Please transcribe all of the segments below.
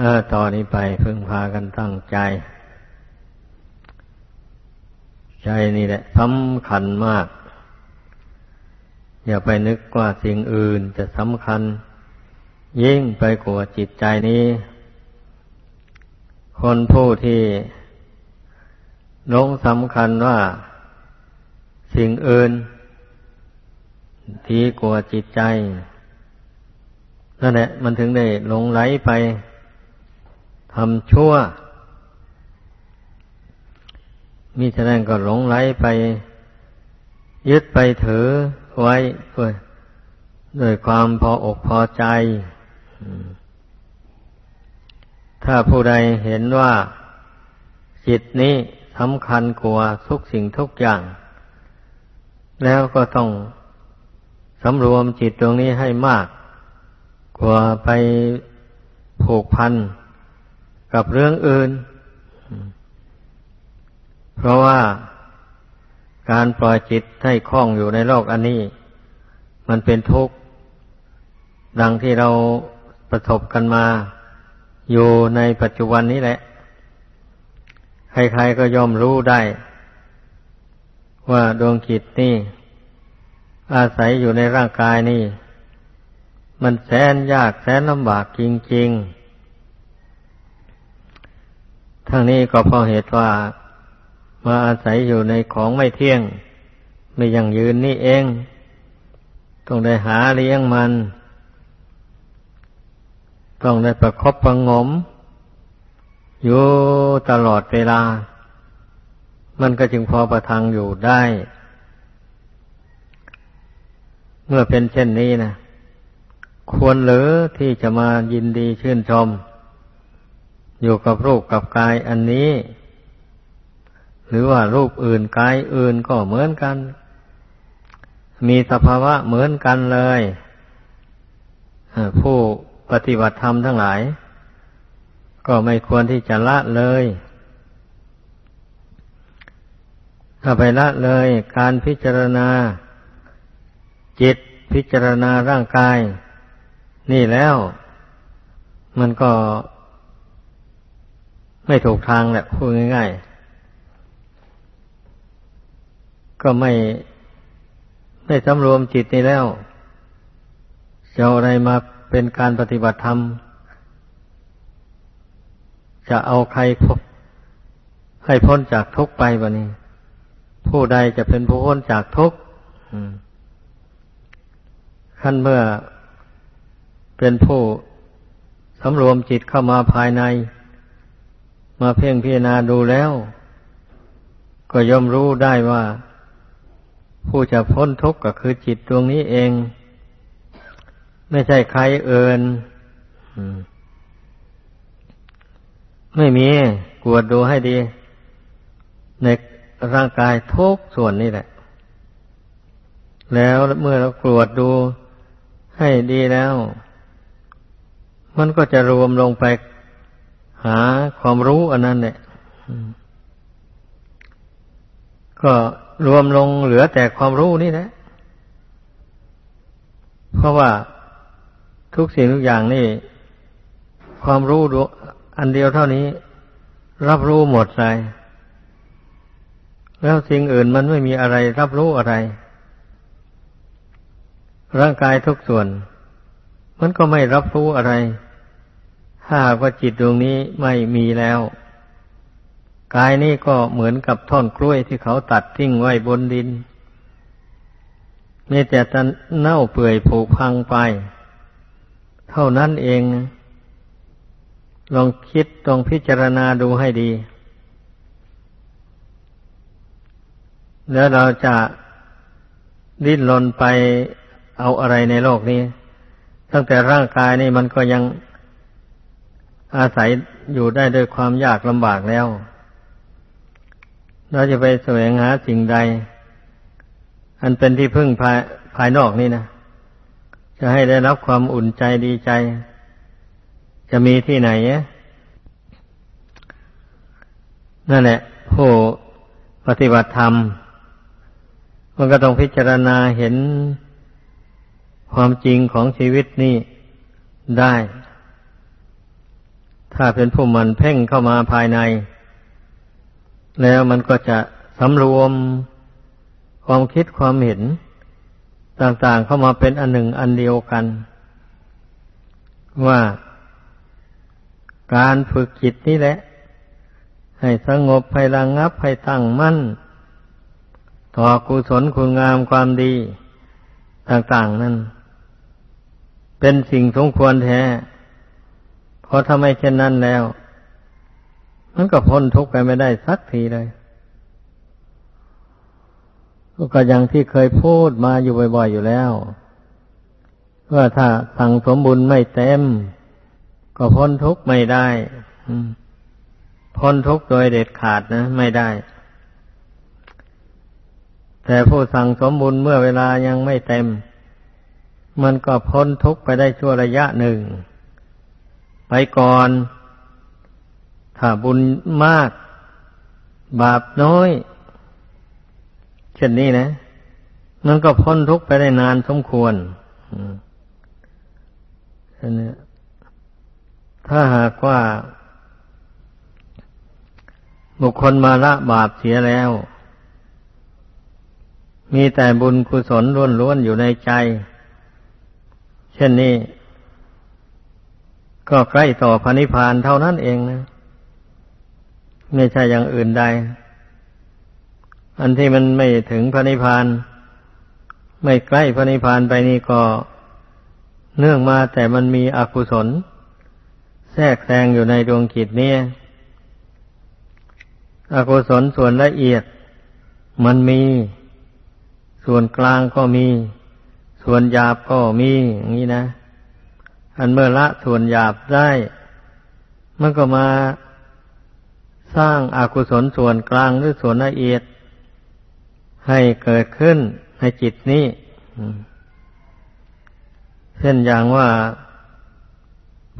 ออต่อนนี้ไปพึ่งพากันตั้งใจ ใจนี่แหละสำคัญมาก อย่าไปนึกว่าสิ่งอื่นจะสำคัญ ยิ่งไปกว่าจิตใจนี้ คนผู้ที่ลงสำคัญว่าสิ่งอื่น ทีกว่าจิตใจนั่นแหละมันถึงได้หลงไหลไป ทำชั่วมีฉะนั้นก็หลงไหลไป ยึดไปถือไว้ด้วยด้วยความพออกพอใจ ถ้าผู้ใดเห็นว่าจิตนี้สำคัญกว่าทุกสิ่งทุกอย่าง แล้วก็ต้องสำรวมจิตตรงนี้ให้มาก กว่าไปผูกพัน กับเรื่องอื่น เพราะว่าการปล่อยจิตให้คล่องอยู่ในโลกอันนี้ มันเป็นทุกข์ ดังที่เราประสบกันมาอยู่ในปัจจุบันนี้แหละ ใครๆก็ยอมรู้ได้ ว่าดวงจิตนี่ อาศัยอยู่ในร่างกายนี่ มันแสนยากแสนลำบากจริงๆ ทั้งนี้ก็เพราะเหตุว่ามาอาศัยอยู่ในของไม่เที่ยง ไม่ยังยืนนี่เอง ต้องได้หาเลี้ยงมัน ต้องได้ประคบประงม อยู่ตลอดเวลา มันก็จึงพอประทังอยู่ได้ เมื่อเป็นเช่นนี้นะควรหรือที่จะมายินดีชื่นชม อยู่กับรูปกับกายอันนี้ หรือว่ารูปอื่นกายอื่นก็เหมือนกัน มีสภาวะเหมือนกันเลยผู้ปฏิบัติธรรมทั้งหลาย ก็ไม่ควรที่จะละเลย ถ้าไปละเลยการพิจารณา จิตพิจารณาร่างกาย นี่แล้ว มันก็ ไม่ถูกทางแหละพูดง่าย ๆ ก็ไม่ไม่สำรวมจิตนี่แล้วจะอะไรมาเป็นการปฏิบัติธรรม จะเอาใครพให้พ้นจากทุกข์ไปบะนี้ ผู้ใดจะเป็นผู้พ้นจากทุกข์ขั้นเมื่อเป็นผู้สำรวมจิตเข้ามาภายใน มาเพ่งพิจารณาดูแล้ว ก็ย่อมรู้ได้ว่า ผู้จะพ้นทุกข์ก็คือจิตดวงนี้เอง ไม่ใช่ใครเอินไม่มีกวดดูให้ดี ในร่างกายทุกส่วนนี่แหละ แล้วเมื่อเรากวดดูให้ดีแล้ว มันก็จะรวมลงไป หาความรู้อันนั้นเนี่ยก็รวมลงเหลือแต่ความรู้นี่แหละเพราะว่าทุกสิ่งทุกอย่างนี่ ความรู้อันเดียวเท่านี้ รับรู้หมดเลยแล้วสิ่งอื่นมันไม่มีอะไรรับรู้อะไร ร่างกายทุกส่วน มันก็ไม่รับรู้อะไร ถ้าว่าจิตดวงนี้ไม่มีแล้ว กายนี้ก็เหมือนกับท่อนกล้วยที่เขาตัดทิ้งไว้บนดินมีแต่จะเน่าเปื่อยผุพังไป เท่านั้นเอง ลองคิดลองพิจารณาดูให้ดี แล้วเราจะดิ้นรนไปเอาอะไรในโลกนี้ ตั้งแต่ร่างกายนี่มันก็ยัง อาศัยอยู่ได้ด้วยความยากลำบากแล้ว เราจะไปแสวงหาสิ่งใด อันเป็นที่พึ่งภายภายนอกนี่นะจะให้ได้รับความอุ่นใจดีใจ จะมีที่ไหนนั่นแหละผู้ปฏิบัติธรรม มันก็ต้องพิจารณาเห็นความจริงของชีวิตนี่ได้ ถ้าเป็นผู้มันเพ่งเข้ามาภายใน แล้วมันก็จะสำรวมความคิดความเห็น ต่างๆเข้ามาเป็นอันหนึ่งอันเดียวกัน ว่าการฝึกจิตนี่แหละ ให้สงบให้ระงงับให้ตั้งมั่น ต่อกุศลคุณงามความดี ต่างๆนั้น เป็นสิ่งสมควรแท้ ราะถ้าไม่เช่นนั้นแล้ว มันก็พ้นทุกข์ไปไม่ได้สักทีเลย ก็อย่างที่เคยพูดมาอยู่บ่อยๆอยู่แล้ว ว่าถ้าสั่งสมบุญไม่เต็ม ก็พ้นทุกข์ไม่ได้พ้นทุกข์โดยเด็ดขาดนะ ไม่ได้ แต่ผู้สั่งสมบุญเมื่อเวลายังไม่เต็ม มันก็พ้นทุกข์ไปได้ชั่วระยะหนึ่ง ไปก่อน ถ้าบุญมาก บาปน้อย เช่นนี้นะ มันก็พ้นทุกข์ไปได้นานสมควรอันนี้ถ้าหากว่า บุคคลมาละบาปเสียแล้ว มีแต่บุญกุศลล้วนๆอยู่ในใจ เช่นนี้ ก็ใกล้ต่อพระนิพพานเท่านั้นเองนะไม่ใช่อย่างอื่นใด อันที่มันไม่ถึงพระนิพพาน ไม่ใกล้พระนิพพานไปนี่ก็เนื่องมาแต่มันมีอกุศล แทรกแซงอยู่ในดวงจิตนี้อกุศลส่วนละเอียด มันมี ส่วนกลางก็มี ส่วนหยาบก็มีอย่างนี้นะ อันเมื่อละส่วนหยาบได้ มันก็มาสร้างอากุศลส่วนกลางหรือส่วนละเอียด ให้เกิดขึ้นในจิตนี้เช่นอย่างว่า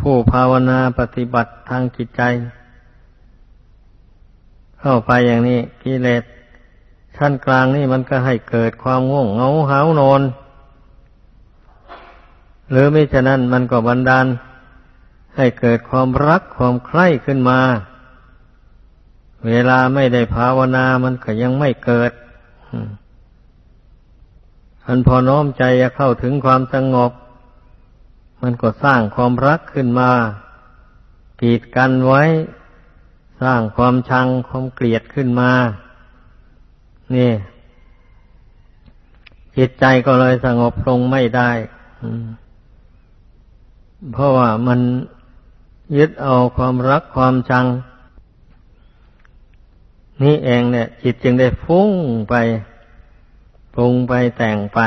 ผู้ภาวนาปฏิบัติทางจิตใจ เข้าไปอย่างนี้กิเลสชั้นกลางนี่มันก็ให้เกิดความง่วงเหงาหานอน หรือไม่ฉะนั้นมันก็บันดาลให้เกิดความรักความใคร่ขึ้นมา เวลาไม่ได้ภาวนามันก็ยังไม่เกิดอันพอน้อมใจจะเข้าถึงความสงบ มันก็สร้างความรักขึ้นมากีดกันไว้ สร้างความชังความเกลียดขึ้นมา นี่ จิตใจก็เลยสงบลงไม่ได้ เพราะว่ามันยึดเอาความรักความชัง นี่เองเนี่ย จิตจึงได้ฟุ้งไปปรุงไปแต่งไป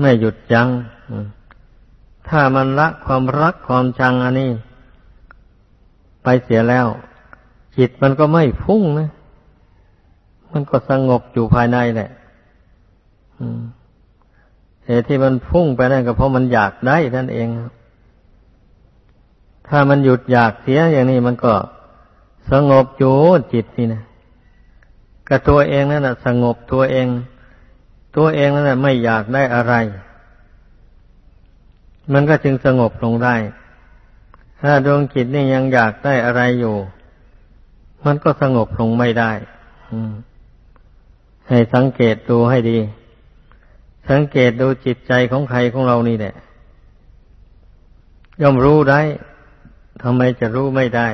ไม่หยุดยัง้งถ้ามันละความรักความชังอันนี้ ไปเสียแล้ว จิตมันก็ไม่ฟุ้งนะ มันก็สงบอยู่ภายในแหละ เหตุที่มันฟุ้งไปนั่นก็เพราะมันอยากได้นั่นเอง ถ้ามันหยุดอยากเสียอย่างนี้มันก็สงบอยู่จิตนี่นะกับตัวเองนั่นแหะสงบตัวเอง ตัวเองนั่นแหะไม่อยากได้อะไร มันก็จึงสงบลงได้ ถ้าดวงจิตนี่ยังอยากได้อะไรอยู่ มันก็สงบลงไม่ได้ให้สังเกตดูให้ดี สังเกตดูจิตใจของใครของเรานี่แหละย่อมรู้ได้ทำไมจะรู้ไม่ได้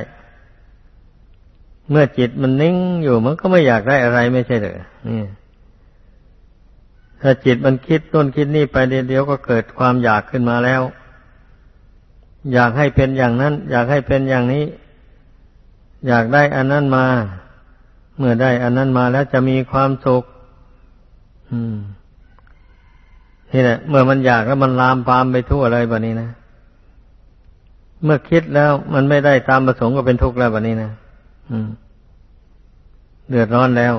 เมื่อจิตมันนิ่งอยู่มันก็ไม่อยากได้อะไรไม่ใช่เหรอนี่ถ้าจิตมันคิดต้นคิดนี่ไปเดียวก็เกิดความอยากขึ้นมาแล้ว อยากให้เป็นอย่างนั้น อยากให้เป็นอย่างนี้ อยากได้อันนั้นมา เมื่อได้อันนั้นมาแล้วจะมีความสุข นี่แหละเมื่อมันอยากแล้วมันลามปามไปทั่วเลยแบบนี้นะเมื่อคิดแล้วมันไม่ได้ตามประสงค์ก็เป็นทุกข์แล้วแบบนี้นะเดือดร้อนแล้ว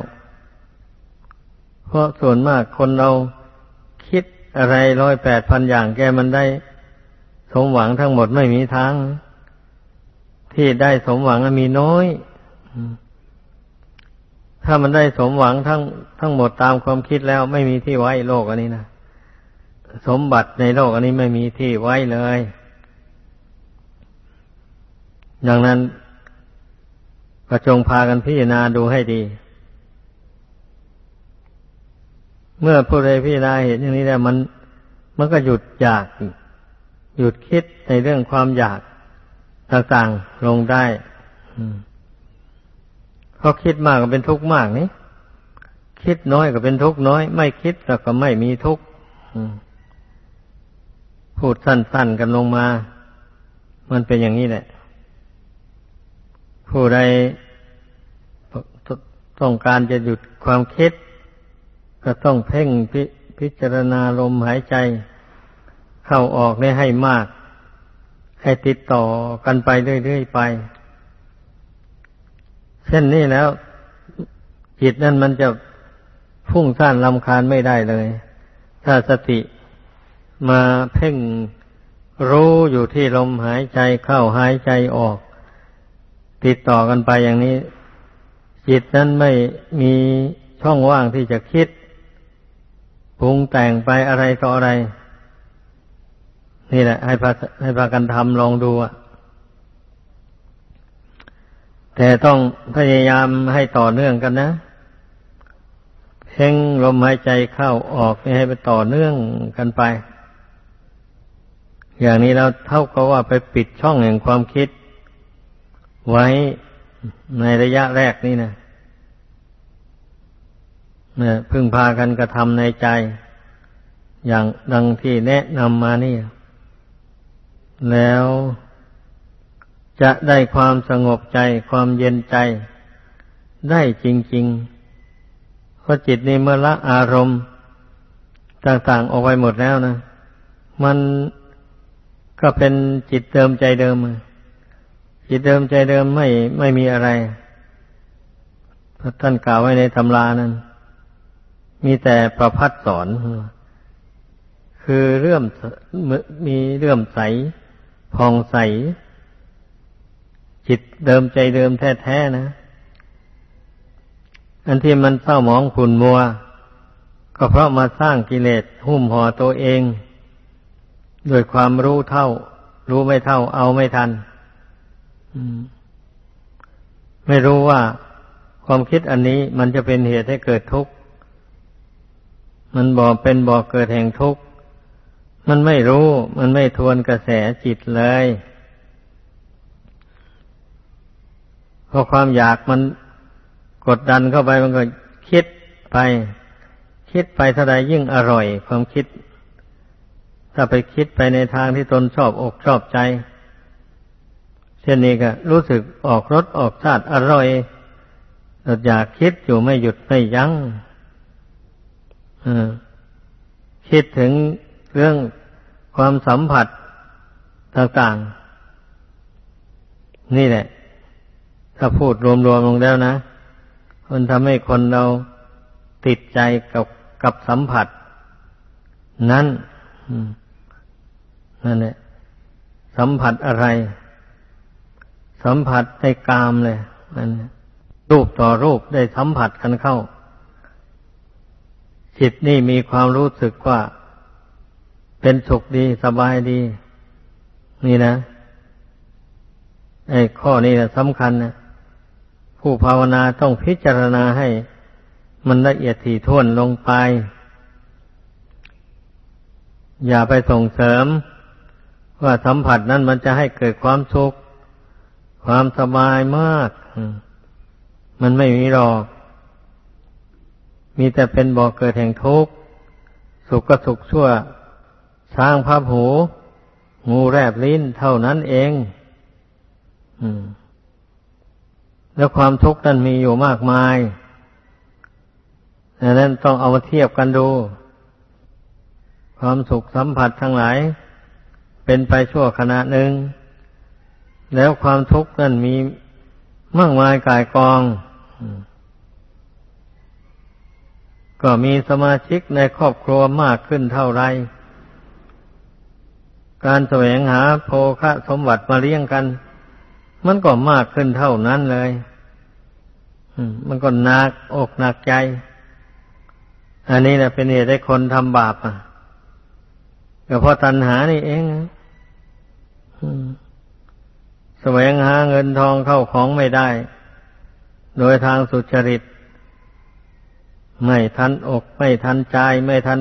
เพราะส่วนมากคนเราคิดอะไรร้อยแปดพันอย่างแกมันได้สมหวังทั้งหมดไม่มีทาง ที่ได้สมหวังมีน้อยถ้ามันได้สมหวังทั้งทั้งหมดตามความคิดแล้วไม่มีที่ไว้โลกอันนี้นะ สมบัติในโลกอันนี้ไม่มีที่ไว้เลย ดังนั้นก็จงพากันพิจารณาดูให้ดี เมื่อผู้ใดพิจารณาเห็นอย่างนี้แล้วมัน มันก็หยุดอยาก หยุดคิดในเรื่องความอยากต่างๆลงได้เพราะคิดมากก็เป็นทุกข์มากนี่คิดน้อยก็เป็นทุกข์น้อย ไม่คิดแล้วก็ไม่มีทุกข์ พูดสั้นๆกันลงมา มันเป็นอย่างนี้แหละ ผู้ใดต้องการจะหยุดความคิด ก็ต้องเพ่งพพิจารณาลมหายใจ เข้าออกได้ให้มาก ให้ติดต่อกันไปเรื่อยๆไป เช่นนี้แล้ว จิตนั่นมันจะพุ่งซ่านลำคาญไม่ได้เลย ถ้าสติ มาเพ่งรู้อยู่ที่ลมหายใจเข้าหายใจออก ติดต่อกันไปอย่างนี้ จิตนั้นไม่มีช่องว่างที่จะคิดปรุงแต่งไปอะไรต่ออะไร นี่แหละ ให้พาให้พากันทำลองดูอะแต่ต้องพยายามให้ต่อเนื่องกันนะเพ่งลมหายใจเข้าออกให้ไปต่อเนื่องกันไป อย่างนี้เราเท่ากับว่าไปปิดช่องแห่งความคิด ไว้ในระยะแรกนี่นะเนี่ยพึ่งพากันกระทำในใจ อย่างดังที่แนะนำมานี่ แล้วจะได้ความสงบใจ ความเย็นใจ ได้จริงๆเพราะจิตนี้เมื่อละอารมณ์ ต่างๆออกไปหมดแล้วนะ มัน ก็เป็นจิตเดิมใจเดิม จิตเดิมใจเดิมไม่ไม่มีอะไรพระท่านกล่าวไว้ในตำรานั้น มีแต่ประพัดสอน คือเรื่อมมีเรื่อมใสพองใส จิตเดิมใจเดิมแท้ๆนะ อันที่มันเศร้าหมองขุนมัว ก็เพราะมาสร้างกิเลสหุ้มห่อตัวเอง ด้วยความรู้เท่า รู้ไม่เท่า เอาไม่ทันไม่รู้ว่าความคิดอันนี้มันจะเป็นเหตุให้เกิดทุกข์มันบ่เป็นบ่อเกิดแห่งทุกข์มันไม่รู้ มันไม่ทวนกระแสจิตเลยพราะความอยากมันกดดันเข้าไปมันก็คิดไป คิดไปเท่าใดยิ่งอร่อย ความคิด ถ้าไปคิดไปในทางที่ตนชอบอกชอบใจ เช่นนี้ก็รู้สึกออกรสออกชาติอร่อยอยากคิดอยู่ไม่หยุดไม่ยัง้งคิดถึงเรื่องความสัมผัสต่างๆ นี่แหละ ถ้าพูดรวมๆลงแล้วนะมันทำให้คนเราติดใจกับกับสัมผัส นั้น นั่นแหละ สัมผัสอะไร สัมผัสในกามเลยนั่นรูปต่อรูปได้สัมผัสกันเข้า จิตนี่มีความรู้สึกว่า เป็นสุขดีสบายดี นี่นะไอ้ข้อนี้นะสำคัญนะผู้ภาวนาต้องพิจารณาให้ มันละเอียดถี่ถ้วนลงไป อย่าไปส่งเสริม ว่าสัมผัสนั้นมันจะให้เกิดความสุข ความสบายมาก มันไม่มีหรอก มีแต่เป็นบ่อกเกิดแห่งทุกข์ สุขก็สุขชั่ว สร้างภาพหู งูแรบลิ้นเท่านั้นเองแล้วความทุกข์นั้นมีอยู่มากมายดังนั้นต้องเอามาเทียบกันดู ความสุขสัมผัสทั้งหลาย เป็นไปชั่วขณะหนึ่ง แล้วความทุกข์นั้นมีมากมายกายกอง ก็มีสมาชิกในครอบครัวมากขึ้นเท่าไร การแสวงหาโภคะสมบัติมาเลี้ยงกัน มันก็มากขึ้นเท่านั้นเลยมันก็หนักอกหนักใจ อันนี้แหละเป็นเหตุให้คนทำบาปอะก็เพราะตัณหานี่เอง แสวงหาเงินทองเข้าของไม่ได้ โดยทางสุจริต ไม่ทันอก ไม่ทันใจ ไม่ทัน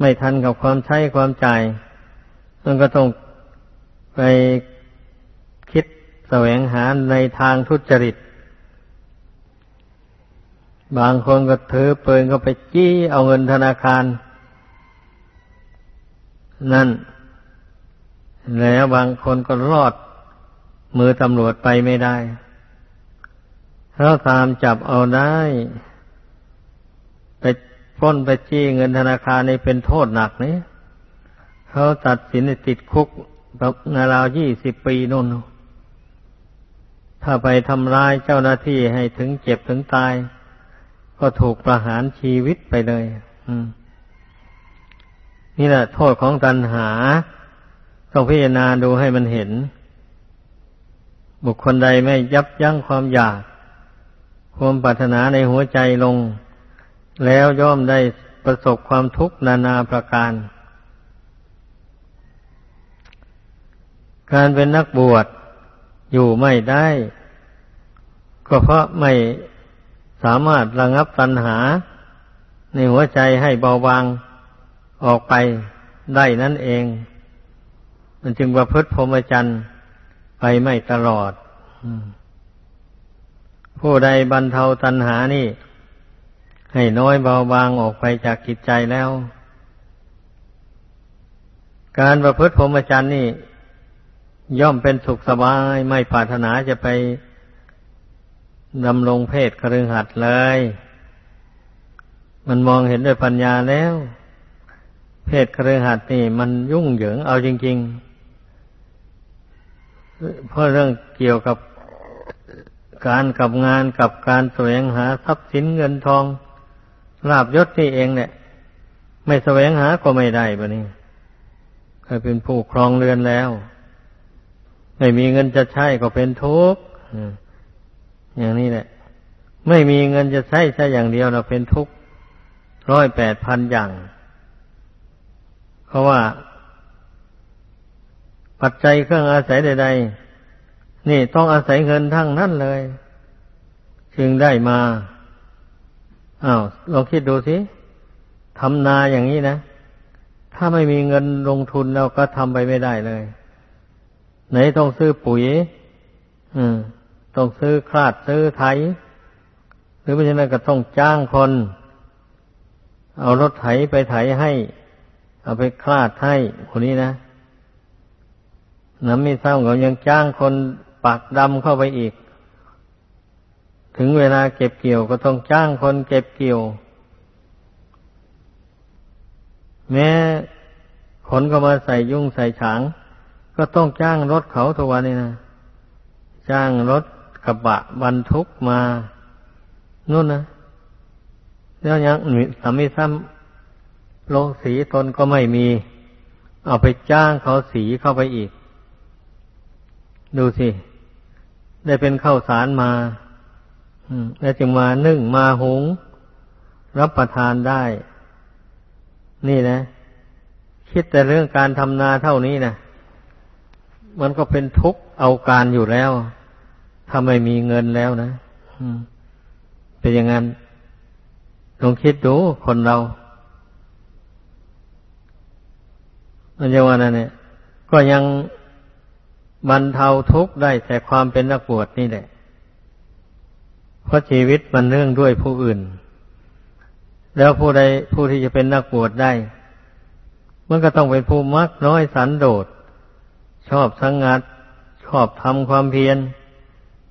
ไม่ทันกับความใช้ความจ่ายมันก็ต้องไปคิดแสวงหาในทางทุจริต บางคนก็ถือปืนก็ไปจี้เอาเงินธนาคาร นั่น แล้วบางคนก็รอดมือตำรวจไปไม่ได้ถ้าตามจับเอาได้ ไปพ้นไปจี้เงินธนาคารในเป็นโทษหนักนี่เขาตัดสินติดคุกแบบนาราวยี่สิบปีนู่น ถ้าไปทำร้ายเจ้าหน้าที่ให้ถึงเจ็บถึงตาย ก็ถูกประหารชีวิตไปเลยนี่แหละโทษของตัณหา ต้องพิจารณาดูให้มันเห็น บุคคลใดไม่ยับยั้งความอยาก ความปรารถนาในหัวใจลง แล้วย่อมได้ประสบความทุกข์นานาประการ การเป็นนักบวชอยู่ไม่ได้ ก็เพราะไม่สามารถระงับตัณหา ในหัวใจให้เบาบางออกไปได้นั่นเอง มันจึงประพฤติพรหมจรรย์ไปไม่ตลอดผู้ใดบรรเทาตัณหานี่ ให้น้อยเบาบางออกไปจากกิจใจแล้ว การประพฤติพรหมจรรย์นี่ ย่อมเป็นสุขสบายไม่ปรารถนาจะไปดำรงเพศครึงหัดเลย มันมองเห็นด้วยปัญญาแล้ว เพศครึงหัดนี่ มันยุ่งเหยิงเอาจริง ๆ เพราะเรื่องเกี่ยวกับการกับงานกับการแสวงหาทรัพย์สินเงินทองลาบยศนี่เองเนี่ย ไม่แสวงหาก็ไม่ได้บะนี่เคยเป็นผู้ครองเรือนแล้ว ไม่มีเงินจะใช้ก็เป็นทุกข์อย่างนี้แหละ ไม่มีเงินจะใช้ใช้อย่างเดียวเราเป็นทุกข์ร้อยแปดพันอย่าง เพราะว่า ปัจจัยเครื่องอาศัยใด ๆ นี่ต้องอาศัยเงินทั้งนั้นเลย จึงได้มาอ้าวลองคิดดูสิทำนาอย่างนี้นะถ้าไม่มีเงินลงทุนเราก็ทำไปไม่ได้เลย ไหนต้องซื้อปุ๋ย อืม ต้องซื้อคลาดซื้อไถ หรือไม่ใช่นั้นก็ต้องจ้างคน เอารถไถไปไถให้ เอาไปคลาดให้คนนี้นะน้ำมีเศร้าเขายังจ้างคน ปักดำเข้าไปอีก ถึงเวลาเก็บเกี่ยวก็ต้องจ้างคนเก็บเกี่ยว แม้ขนก็มาใส่ยุ่งใส่ฉาง ก็ต้องจ้างรถเขาทุกวันนี้นะจ้างรถกระบะบรรทุกมานู่นนะแล้วยังสามีซ้ำโลงสีตนก็ไม่มี เอาไปจ้างเขาสีเข้าไปอีก ดูสิ ได้เป็นข้าวสารมาแล้วจึงมานึ่งมาหุง รับประทานได้ นี่นะ คิดแต่เรื่องการทำนาเท่านี้นะมันก็เป็นทุกข์เอาการอยู่แล้วถ้าไม่มีเงินแล้วนะเป็นอย่างนั้นลองคิดดูคนเรามันจะว่านั่นเนี่ยก็ยัง บรรเทาทุกข์ได้แต่ความเป็นนักบวชนี่แหละ เพราะชีวิตมันเนื่องด้วยผู้อื่น แล้วผู้ใดผู้ที่จะเป็นนักบวชได้ มันก็ต้องเป็นผู้มักน้อยสันโดษ ชอบสังงัด ชอบทำความเพียร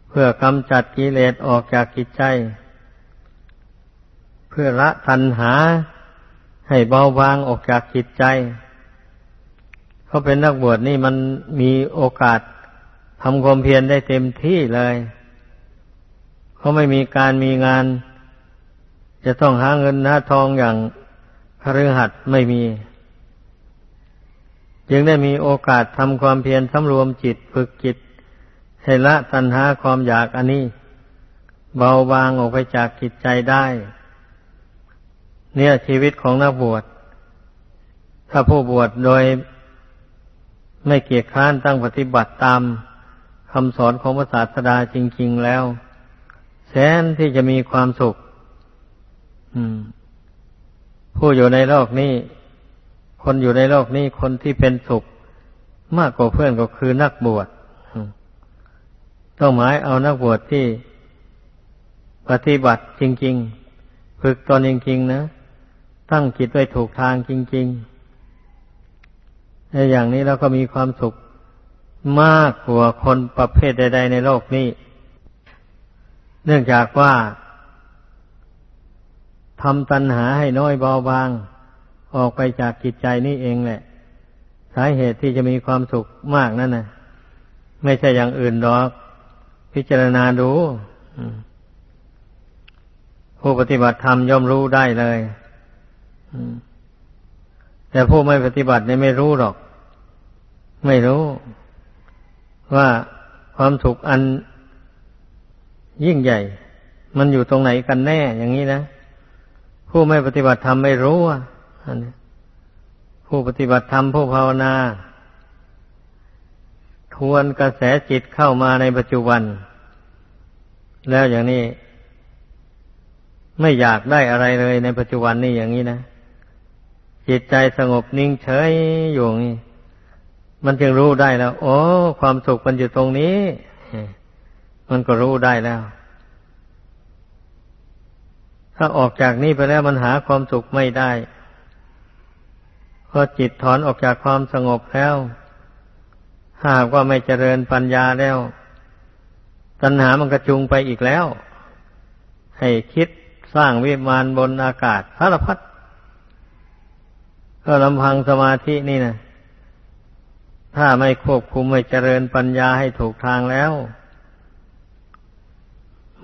เพื่อกำจัดกิเลสออกจากกิจใจ เพื่อละตัณหาให้เบาบางออกจากจิตใจ เขาเป็นนักบวชนี่มันมีโอกาสทำความเพียรได้เต็มที่เลยเขาไม่มีการมีงาน จะต้องหาเงินหาทองอย่างพฤหัสไม่มี จึงได้มีโอกาสทำความเพียรสำรวมจิตฝึกจิตให้ละตัณหาความอยากอันนี้ เบาบางออกไปจากจิตใจได้ เนี่ยชีวิตของนักบวช ถ้าผู้บวชโดย ไม่เกียจค้านตั้งปฏิบัติตามคำสอนของพระศาสดาจริง ๆแล้ว แสนที่จะมีความสุขผู้อยู่ในโลกนี้ คนอยู่ในโลกนี้ คนที่เป็นสุข มากกว่าเพื่อนก็คือนักบวชต้องหมายเอานักบวชที่ปฏิบัติจริง ๆ ฝึกตนจริง ๆ นะ ตั้งจิตไว้ถูกทางจริง ๆ อย่างนี้เราก็มีความสุขมากกว่าคนประเภทใด ๆ ในโลกนี้ เนื่องจากว่าทำตัณหาให้น้อยเบาบาง ออกไปจากจิตใจนี่เองแหละ สาเหตุที่จะมีความสุขมากนั่นนะไม่ใช่อย่างอื่นหรอก พิจารณาดูผู้ปฏิบัติธรรมย่อมรู้ได้เลย แต่ผู้ไม่ปฏิบัติเนี่ยไม่รู้หรอก ไม่รู้ว่าความสุขอันยิ่งใหญ่ มันอยู่ตรงไหนกันแน่อย่างนี้นะผู้ไม่ปฏิบัติธรรมไม่รู้อะผู้ปฏิบัติธรรมผู้ภาวนา ทวนกระแสจิตเข้ามาในปัจจุบัน แล้วอย่างนี้ ไม่อยากได้อะไรเลยในปัจจุบันนี่อย่างนี้นะ จิตใจสงบนิ่งเฉยอยู่อย่างนี้มันจึงรู้ได้แล้ว โอ้ ความสุขมันอยู่ตรงนี้ มันก็รู้ได้แล้ว ถ้าออกจากนี่ไปแล้วมันหาความสุขไม่ได้พอจิตถอนออกจากความสงบแล้วหากว่าไม่เจริญปัญญาแล้ว ตัณหามันกระจุงไปอีกแล้ว ให้คิดสร้างวิมานบนอากาศสารพัด ก็ลำพังสมาธินี่นะถ้าไม่ควบคุมไม่เจริญปัญญาให้ถูกทางแล้ว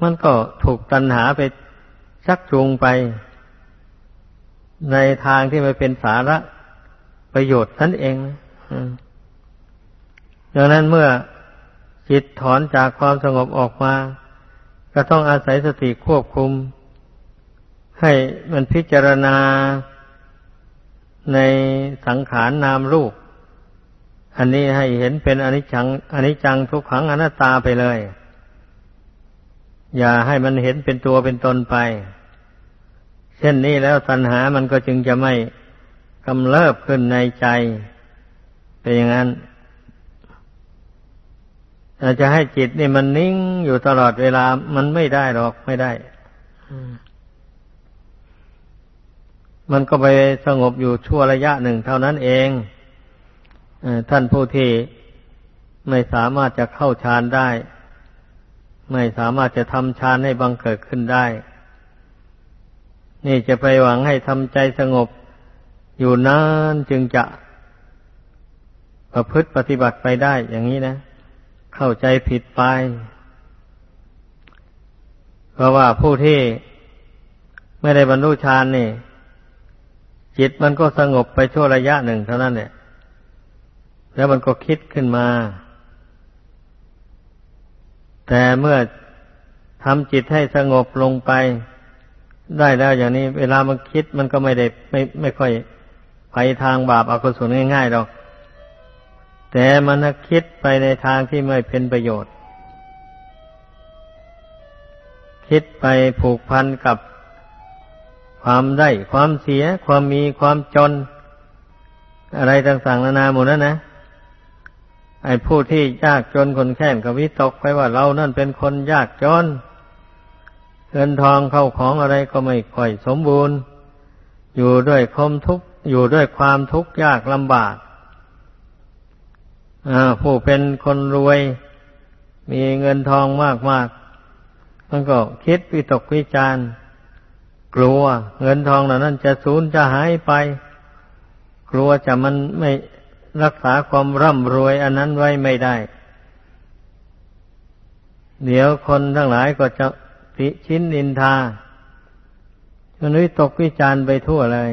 มันก็ถูกตัณหาไปชักจูงไป ในทางที่ไม่เป็นสาระประโยชน์นั่นเองดังนั้นเมื่อจิตถอนจากความสงบออกมา ก็ต้องอาศัยสติควบคุม ให้มันพิจารณา ในสังขารนนามรูป อันนี้ให้เห็นเป็นอนิจจังอนิจจังทุกขังอนัตตาไปเลย อย่าให้มันเห็นเป็นตัวเป็นตนไป เช่นนี้แล้วตัณหามันก็จึงจะไม่กำเริบขึ้นในใจเป็นอย่างนั้นอาจะให้จิตนี่มันนิ่งอยู่ตลอดเวลามันไม่ได้หรอกไม่ได้ มันก็ไปสงบอยู่ชั่วระยะหนึ่งเท่านั้นเองท่านผู้ที่ไม่สามารถจะเข้าฌานได้ ไม่สามารถจะทำฌานให้บังเกิดขึ้นได้ นี่จะไปหวังให้ทำใจสงบอยู่นานจึงจะประพฤติปฏิบัติไปได้อย่างนี้นะ เข้าใจผิดไป เพราะว่าผู้ที่ไม่ได้บรรลุฌานนี่ จิตมันก็สงบไปชั่วระยะหนึ่งเท่านั้นเนี่ยแล้วมันก็คิดขึ้นมา แต่เมื่อทำจิตให้สงบลงไป ได้แล้วอย่างนี้ เวลามันคิดมันก็ไม่ได้ไม่ไม่ค่อยไปทางบาปอกุศลง่ายๆหรอกแต่มันคิดไปในทางที่ไม่เป็นประโยชน์ คิดไปผูกพันกับ ความได้ความเสีย ความมีความจน อะไรต่างๆนานาหมดนั้นนะไอ้ผู้ที่ยากจนคนแค้นก็วิตกไปว่าเรานั่นเป็นคนยากจนเงินทองเข้าของอะไรก็ไม่ค่อยสมบูรณ์ อยู่ด้วยคมทุกข์อยู่ด้วยความทุกข์ยากลำบากผู้เป็นคนรวย มีเงินทองมากมากมันก็คิดวิตกวิจารณ กลัว เงินทองเหล่านั้นจะสูญจะหายไป กลัวจะมันไม่รักษาความร่ำรวยอันนั้นไว้ไม่ได้ เดี๋ยวคนทั้งหลายก็จะติชิ้นนินทามันวิตกวิจารไปทั่วเลย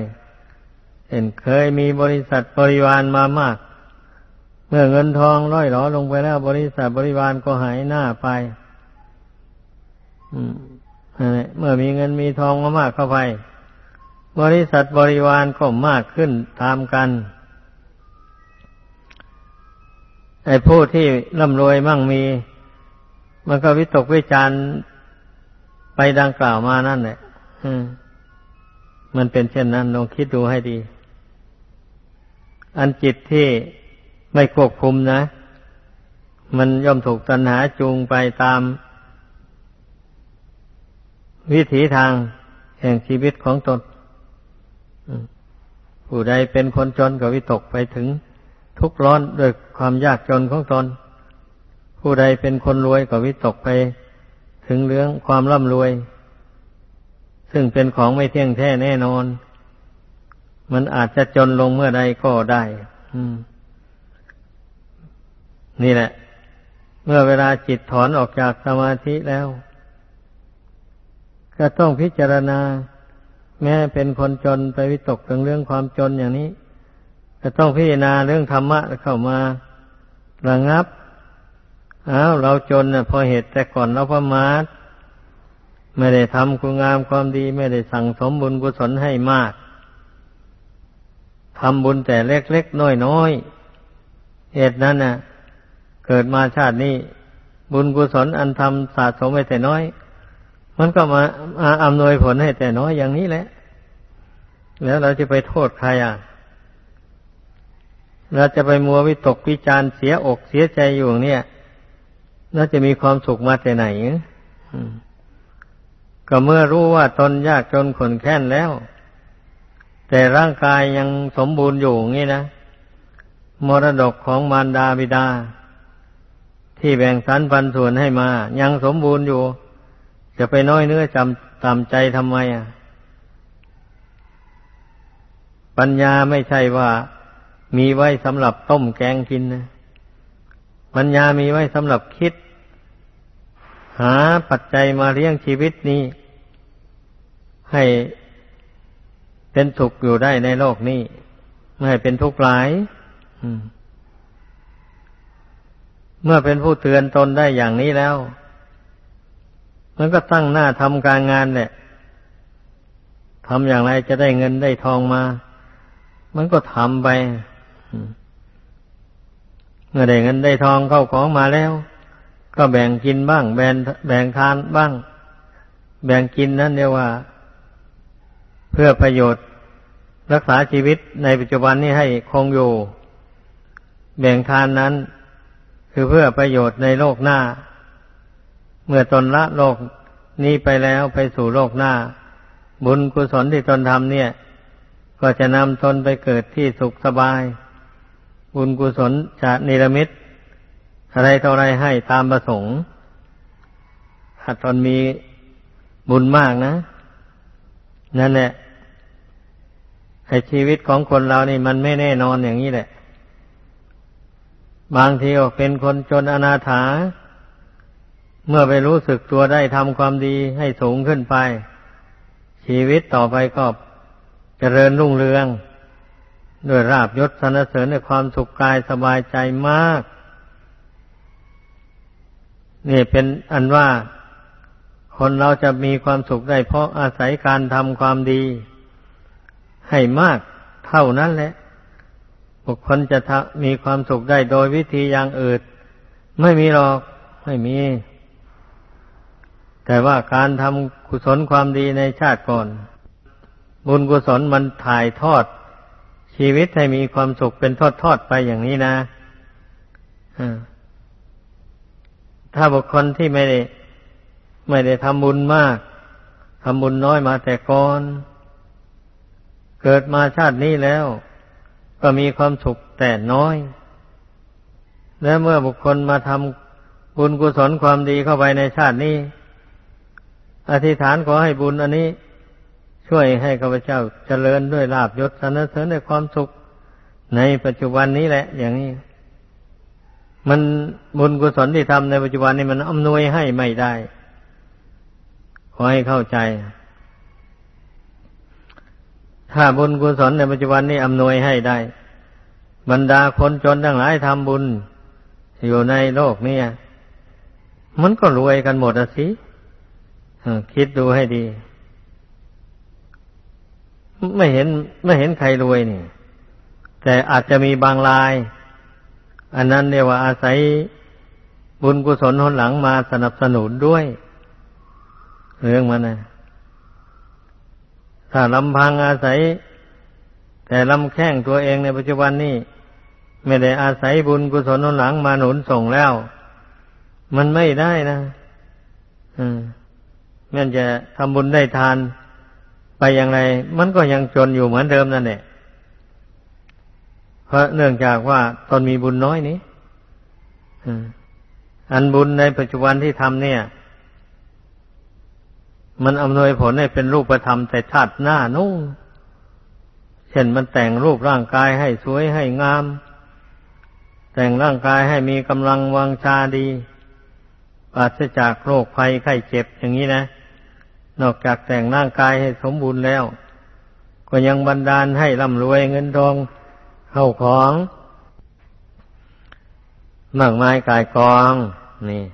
เห็นเคยมีบริษัทบริวารมามาก เมื่อเงินทองร้อยหลอลงไปแล้ว บริษัทบริวารก็หายหน้าไป เมื่อมีเงินมีทองมากเข้าไป บริษัทบริวารก็มากขึ้นตามกัน ไอ้ผู้ที่ร่ำรวยมั่งมี มันก็วิตกวิจารไปดังกล่าวมานั่นแหละมันเป็นเช่นนั้นลองคิดดูให้ดี อันจิตที่ไม่ควบคุมนะ มันย่อมถูกตัณหาจูงไปตาม วิถีทางแห่งชีวิตของตนผู้ใดเป็นคนจนก็วิตกไปถึงทุกข์ร้อนด้วยความยากจนของตน ผู้ใดเป็นคนรวยก็วิตกไปถึงเรื่องความร่ำรวย ซึ่งเป็นของไม่เที่ยงแท้แน่นอน มันอาจจะจนลงเมื่อใดก็ได้นี่แหละ เมื่อเวลาจิตถอนออกจากสมาธิแล้ว ก็ต้องพิจารณา แม้เป็นคนจนไปวิตกถึงเรื่องความจนอย่างนี้จะต้องพิจารณาเรื่องธรรมะเข้ามาระงับอ้าวเราจนนะพอเหตุแต่ก่อนเราประมาทไม่ได้ทำคุณงามความดี ไม่ได้สั่งสมบุญกุศลให้มากทำบุญแต่เล็กๆน้อยๆเหตุนั้นน่ะ เกิดมาชาตินี้ บุญกุศลอันทำสะสมไว้แต่น้อย มันก็มามาอำนวยผลให้แต่น้อยอย่างนี้แหละ แล้วเราจะไปโทษใครอะ เราจะไปมัววิตกวิจารเสียอกเสียใจอยู่เนี่ยน่าจะมีความสุขมาแต่ไหนก็เมื่อรู้ว่าตนยากจนขนแค้นแล้ว แต่ร่างกายยังสมบูรณ์อยู่งี้นะมรดกของมารดาบิดา ที่แบ่งสรรปันส่วนให้มา ยังสมบูรณ์อยู่ จะไปน้อยเนื้อจำตามใจทำไมอะ ปัญญาไม่ใช่ว่ามีไว้สำหรับต้มแกงกินนะ ปัญญามีไว้สำหรับคิด หาปัจจัยมาเลี้ยงชีวิตนี้ ให้เป็นสุขอยู่ได้ในโลกนี้ ไม่ให้เป็นทุกข์หลายเมื่อเป็นผู้เตือนตนได้อย่างนี้แล้ว มันก็ตั้งหน้าทำการงานแหละทำอย่างไรจะได้เงินได้ทองมา มันก็ทำไปเมื่อได้เงินได้ทองเข้าของมาแล้ว ก็แบ่งกินบ้าง แบ่งแบ่งทานบ้าง แบ่งกินนั่นเรียกว่า เพื่อประโยชน์รักษาชีวิตในปัจจุบันนี้ให้คงอยู่ แบ่งทานนั้น คือเพื่อประโยชน์ในโลกหน้า เมื่อตนละโลกนี้ไปแล้วไปสู่โลกหน้า บุญกุศลที่ตนทำเนี่ย ก็จะนำตนไปเกิดที่สุขสบาย บุญกุศลจะนิรมิตอะไรเท่าไรให้ตามประสงค์ถ้าตนมีบุญมากนะ นั่นแหละไอชีวิตของคนเรานี่มันไม่แน่นอนอย่างนี้แหละ บางทีก็เป็นคนจนอนาถา เมื่อไปรู้สึกตัวได้ทำความดีให้สูงขึ้นไป ชีวิตต่อไปก็เจริญรุ่งเรืองด้วยราบยศสนเสริญในความสุขกายสบายใจมาก นี่เป็นอันว่าคนเราจะมีความสุขได้เพราะอาศัยการทำความดี ให้มากเท่านั้นแหละ บุคคลจะมีความสุขได้โดยวิธีอย่างอื่น ไม่มีหรอก ไม่มี แต่ว่าการทำกุศลความดีในชาติก่อน บุญกุศลมันถ่ายทอด ชีวิตให้มีความสุขเป็นทอดๆไปอย่างนี้นะถ้าบุคคลที่ไม่ได้ ไม่ได้ทำบุญมากทำบุญน้อยมาแต่ก่อน เกิดมาชาตินี้แล้ว ก็มีความสุขแต่น้อย และเมื่อบุคคลมาทำบุญกุศลความดีเข้าไปในชาตินี้ อธิษฐานขอให้บุญอันนี้ ช่วยให้ข้าพเจ้าเจริญด้วยลาบยศสนเสริญด้วยความสุขในปัจจุบันนี้แหละ อย่างนี้ มันบุญกุศลที่ทำในปัจจุบันนี้มันอำนวยให้ไม่ได้ ขอให้เข้าใจ ถ้าบุญกุศลในปัจจุบันนี้อำนวยให้ได้ บรรดาคนจนทั้งหลายทำบุญอยู่ในโลกนี้มันก็รวยกันหมดสิ คิดดูให้ดี ไม่เห็นไม่เห็นใครรวยนี่ แต่อาจจะมีบางราย อันนั้นเรียกว่าอาศัยบุญกุศลหนหลังมาสนับสนุนด้วย เรื่องมันนะถ้าลำพังอาศัย แต่ลำแข้งตัวเองในปัจจุบันนี้ไม่ได้อาศัยบุญกุศลหนหลังมาหนุนส่งแล้ว มันไม่ได้นะอืม แม้จะทำบุญได้ทานไปอย่างไร มันก็ยังจนอยู่เหมือนเดิมนั่นแหละเพราะเนื่องจากว่าตนมีบุญน้อยนี้อันบุญในปัจจุบันที่ทำเนี่ย มันอำนวยผลให้เป็นรูปธรรมแต่ชาติหน้านู่นเช่นมันแต่งรูปร่างกายให้สวยให้งาม แต่งร่างกายให้มีกำลังวังชาดีปราศจากโรคภัยไข้เจ็บอย่างนี้นะ นอกจากแต่งร่างกายให้สมบูรณ์แล้ว ก็ยังบันดาลให้ร่ำรวยเงินทองเข้าของมากมายกายกอง นี่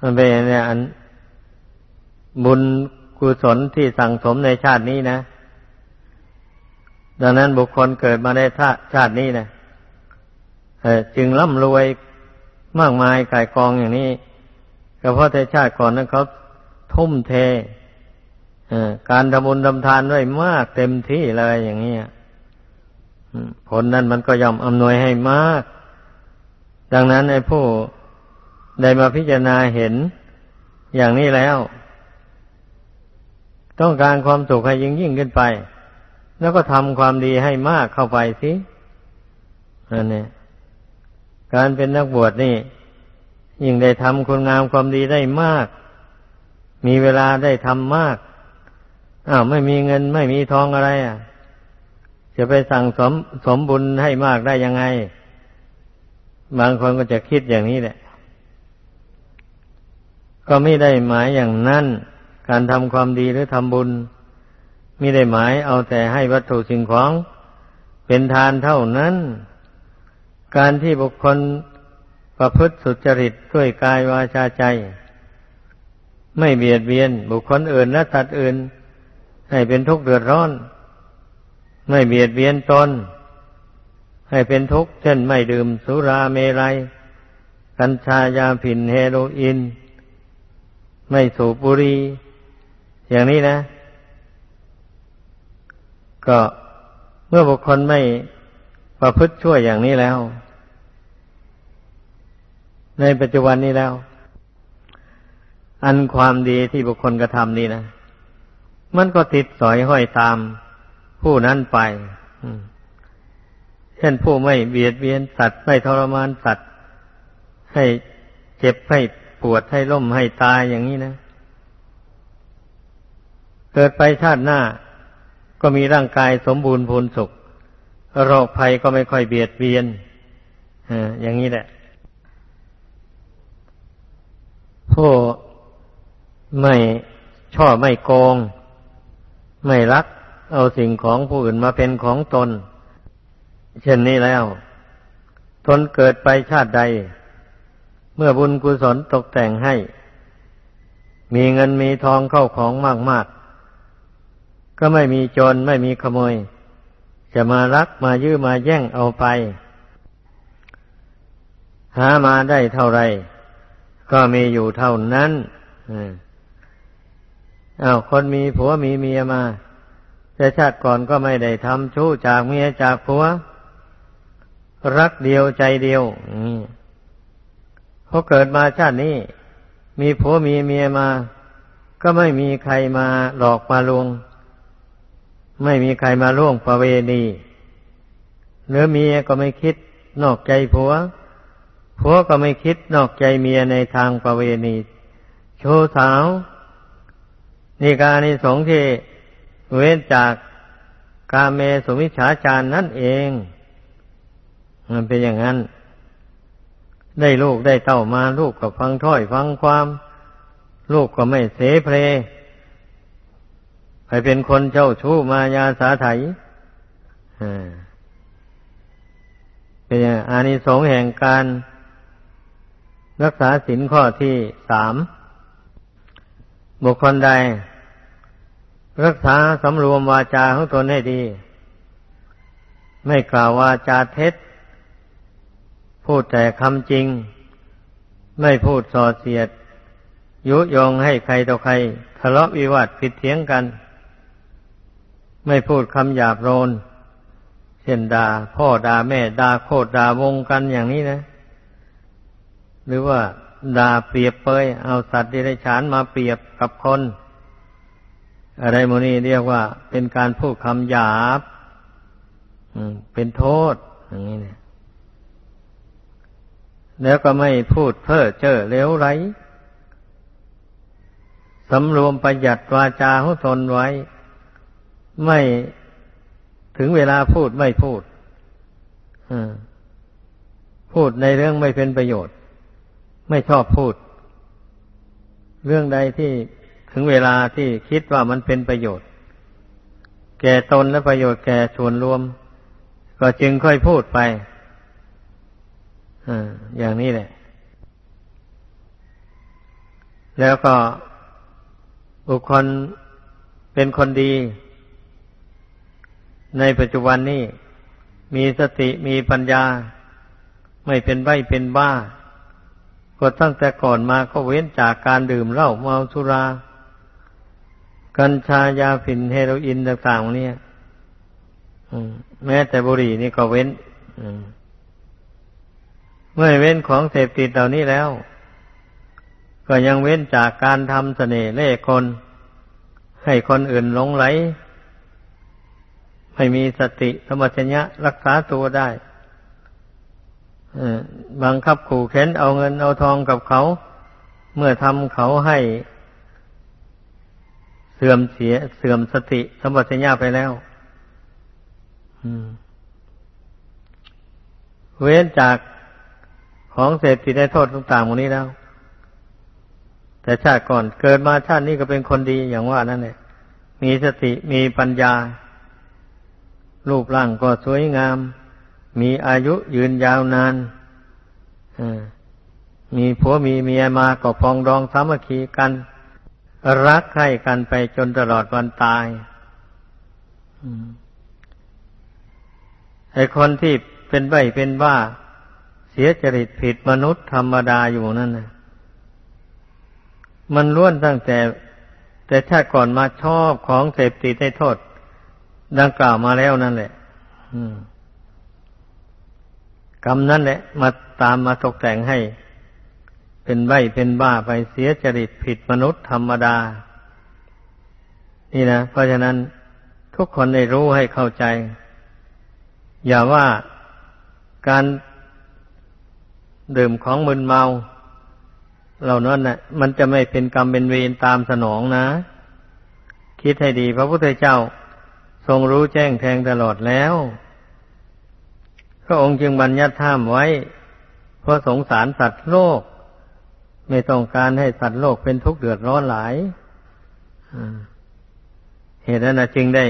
มันเป็นเนี่ยอันบุญกุศลที่สั่งสมในชาตินี้นะ ดังนั้นบุคคลเกิดมาในชาตินี้นะจึงร่ำรวยมากมายกายกองอย่างนี้ก็เพราะแต่ชาติก่อนนั้นเขา ทุ่มเทการทำบุญทำทานไว้มากเต็มที่เลยอย่างนี้ผลนั้นมันก็ย่อมอำนวยให้มาก ดังนั้นไอ้ผู้ได้มาพิจารณาเห็นอย่างนี้แล้ว ต้องการความสุขให้ยิ่งยิ่งขึ้นไป แล้วก็ทำความดีให้มากเข้าไปสินั่นเนี่ยการเป็นนักบวชนี่ยิ่งได้ทำคุณงามความดีได้มาก มีเวลาได้ทำมากอ้าวไม่มีเงินไม่มีทองอะไร อะ จะไปสั่งสมสมบุญให้มากได้ยังไง บางคนก็จะคิดอย่างนี้แหละ ก็ไม่ได้หมายอย่างนั้น การทำความดีหรือทำบุญไม่ได้หมายเอาแต่ให้วัตถุสิ่งของเป็นทานเท่านั้น การที่บุคคลประพฤติสุจริตด้วยกายวาจาใจ ไม่เบียดเบียน บุคคลอื่นและสัตว์อื่น ให้เป็นทุกข์เดือดร้อน ไม่เบียดเบียนตนให้เป็นทุกข์เช่นไม่ดื่มสุราเมรัย กัญชายาผินเฮโรอีนไม่สูบบุหรี่อย่างนี้นะ ก็เมื่อบุคคลไม่ประพฤติชั่วอย่างนี้แล้ว ในปัจจุบันนี้แล้ว อันความดีที่บุคคลกระทำนี่นะ มันก็ติดสอยห้อยตามผู้นั้นไปเช่นผู้ไม่เบียดเบียนสัตว์ไม่ทรมานสัตว์ ให้เจ็บให้ปวดให้ล้มให้ตายอย่างนี้นะ เกิดไปชาติหน้า ก็มีร่างกายสมบูรณ์พูนสุขโรคภัยก็ไม่ค่อยเบียดเบียนอย่างนี้แหละผู้ ไม่ชอบไม่โกง ไม่รัก เอาสิ่งของผู้อื่นมาเป็นของตน เช่นนี้แล้วทนเกิดไปชาติใด เมื่อบุญกุศลตกแต่งให้ มีเงินมีทองเข้าของมากๆก็ไม่มีโจรไม่มีขโมย จะมารักมายื้อมาแย่งเอาไป หามาได้เท่าไร ก็มีอยู่เท่านั้นอ้ อาวคนมีผัวมีเมียมาแต่ชาติก่อนก็ไม่ได้ทำชู้จากเมียจากผัว รักเดียวใจเดียวพอเกิดมาชาตินี้ มีผัวมีเมียมา ก็ไม่มีใครมาหลอกมาลวง ไม่มีใครมาล่วงประเวณีเนื้อเมียก็ไม่คิดนอกใจผัวผัวก็ไม่คิดนอกใจเมียในทางประเวณี โชว์สาว นี่การนิสงที่เว้นจากกาเมสุมิฉาจารนั่นเอง มันเป็นอย่างนั้น ได้ลูกได้เต้ามาลูกก็ฟังถ้อยฟังความ ลูกก็ไม่เสเพลไปเป็นคนเจ้าชู้มายาสาไถเป็นอย่างอานิสงส์แห่งการรักษาศีลข้อที่สาม บุคคลใด รักษาสำรวมวาจาของตนให้ดี ไม่กล่าววาจาเท็จ พูดแต่คำจริง ไม่พูดส่อเสียด ยุยงให้ใครต่อใคร ทะเลาะวิวาทผิดเถียงกัน ไม่พูดคำหยาบโลนเช่นด่าพ่อด่าแม่ด่าโคตรด่าวงกันอย่างนี้นะ หรือว่า ด่าเปรียบเปยเอาสัตว์ที่ได้ฉานมาเปรียบกับคน อะไรโมนี่เรียกว่า เป็นการพูดคำหยาบเป็นโทษ อย่างนี้เนี่ย แล้วก็ไม่พูดเพ้อเจ้อเลวไรสำรวมประหยัดวาจาของตนไว้ ไม่ถึงเวลาพูดไม่พูดพูดในเรื่องไม่เป็นประโยชน์ ไม่ชอบพูด เรื่องใดที่ถึงเวลาที่คิดว่ามันเป็นประโยชน์ แก่ตนและประโยชน์แก่ส่วนรวม ก็จึงค่อยพูดไปอย่างนี้แหละ แล้วก็บุคคลเป็นคนดี ในปัจจุบันนี้มีสติมีปัญญา ไม่เป็นใบเป็นบ้า ก็ตั้งแต่ก่อนมาก็เว้นจากการดื่มเหล้าเมาสุรา กัญชายาฝิ่นเฮโรอีนต่างๆเนี่ยแม้แต่บุหรี่นี่ก็เว้นเมื่อเว้นของเสพติดเหล่านี้แล้ว ก็ยังเว้นจากการทำเสน่ห์เล่คน ให้คนอื่นหลงไหลไม่มีสติธรรมชัญญะรักษาตัวได้ บังคับขู่เข็นเอาเงินเอาทองกับเขา เมื่อทำเขาให้เสื่อมเสียเสื่อมสติธรรมชัญญะไปแล้วเว้นจากของเสพติดได้โทษต่างๆพวกนี้แล้ว แต่ชาติก่อนเกิดมาชาตินี้ก็เป็นคนดีอย่างว่านั่นแหละมีสติมีปัญญา รูปร่างก็สวยงาม มีอายุยืนยาวนานมีผัวมีเมียมาก็พองดองสามัคคีกัน รักใคร่กันไปจนตลอดวันตายไอคนที่เป็นใบเป็นบ้า เสียจริตผิดมนุษย์ธรรมดาอยู่นั่นนะมันล้วนตั้งแต่ แต่ชาติก่อนมาชอบของเสพติดให้โทษ ดังกล่าวมาแล้วนั่นแหละ กรรมนั่นแหละ มาตามมาตกแต่งให้ เป็นใบเป็นบ้าไปเสียจริตผิดมนุษย์ธรรมดา นี่นะเพราะฉะนั้นทุกคนได้รู้ให้เข้าใจ อย่าว่าการดื่มของมึนเมา เหล่านั้นนะ่ะ มันจะไม่เป็นกรรมเป็นเวรตามสนองนะ คิดให้ดี พระพุทธเจ้าทรงรู้แจ้งแทงตลอดแล้ว พระองค์จึงบัญญัติห้ามไว้ เพราะสงสารสัตว์โลก ไม่ต้องการให้สัตว์โลกเป็นทุกข์เดือดร้อนหลายเหตุนั้นจึงได้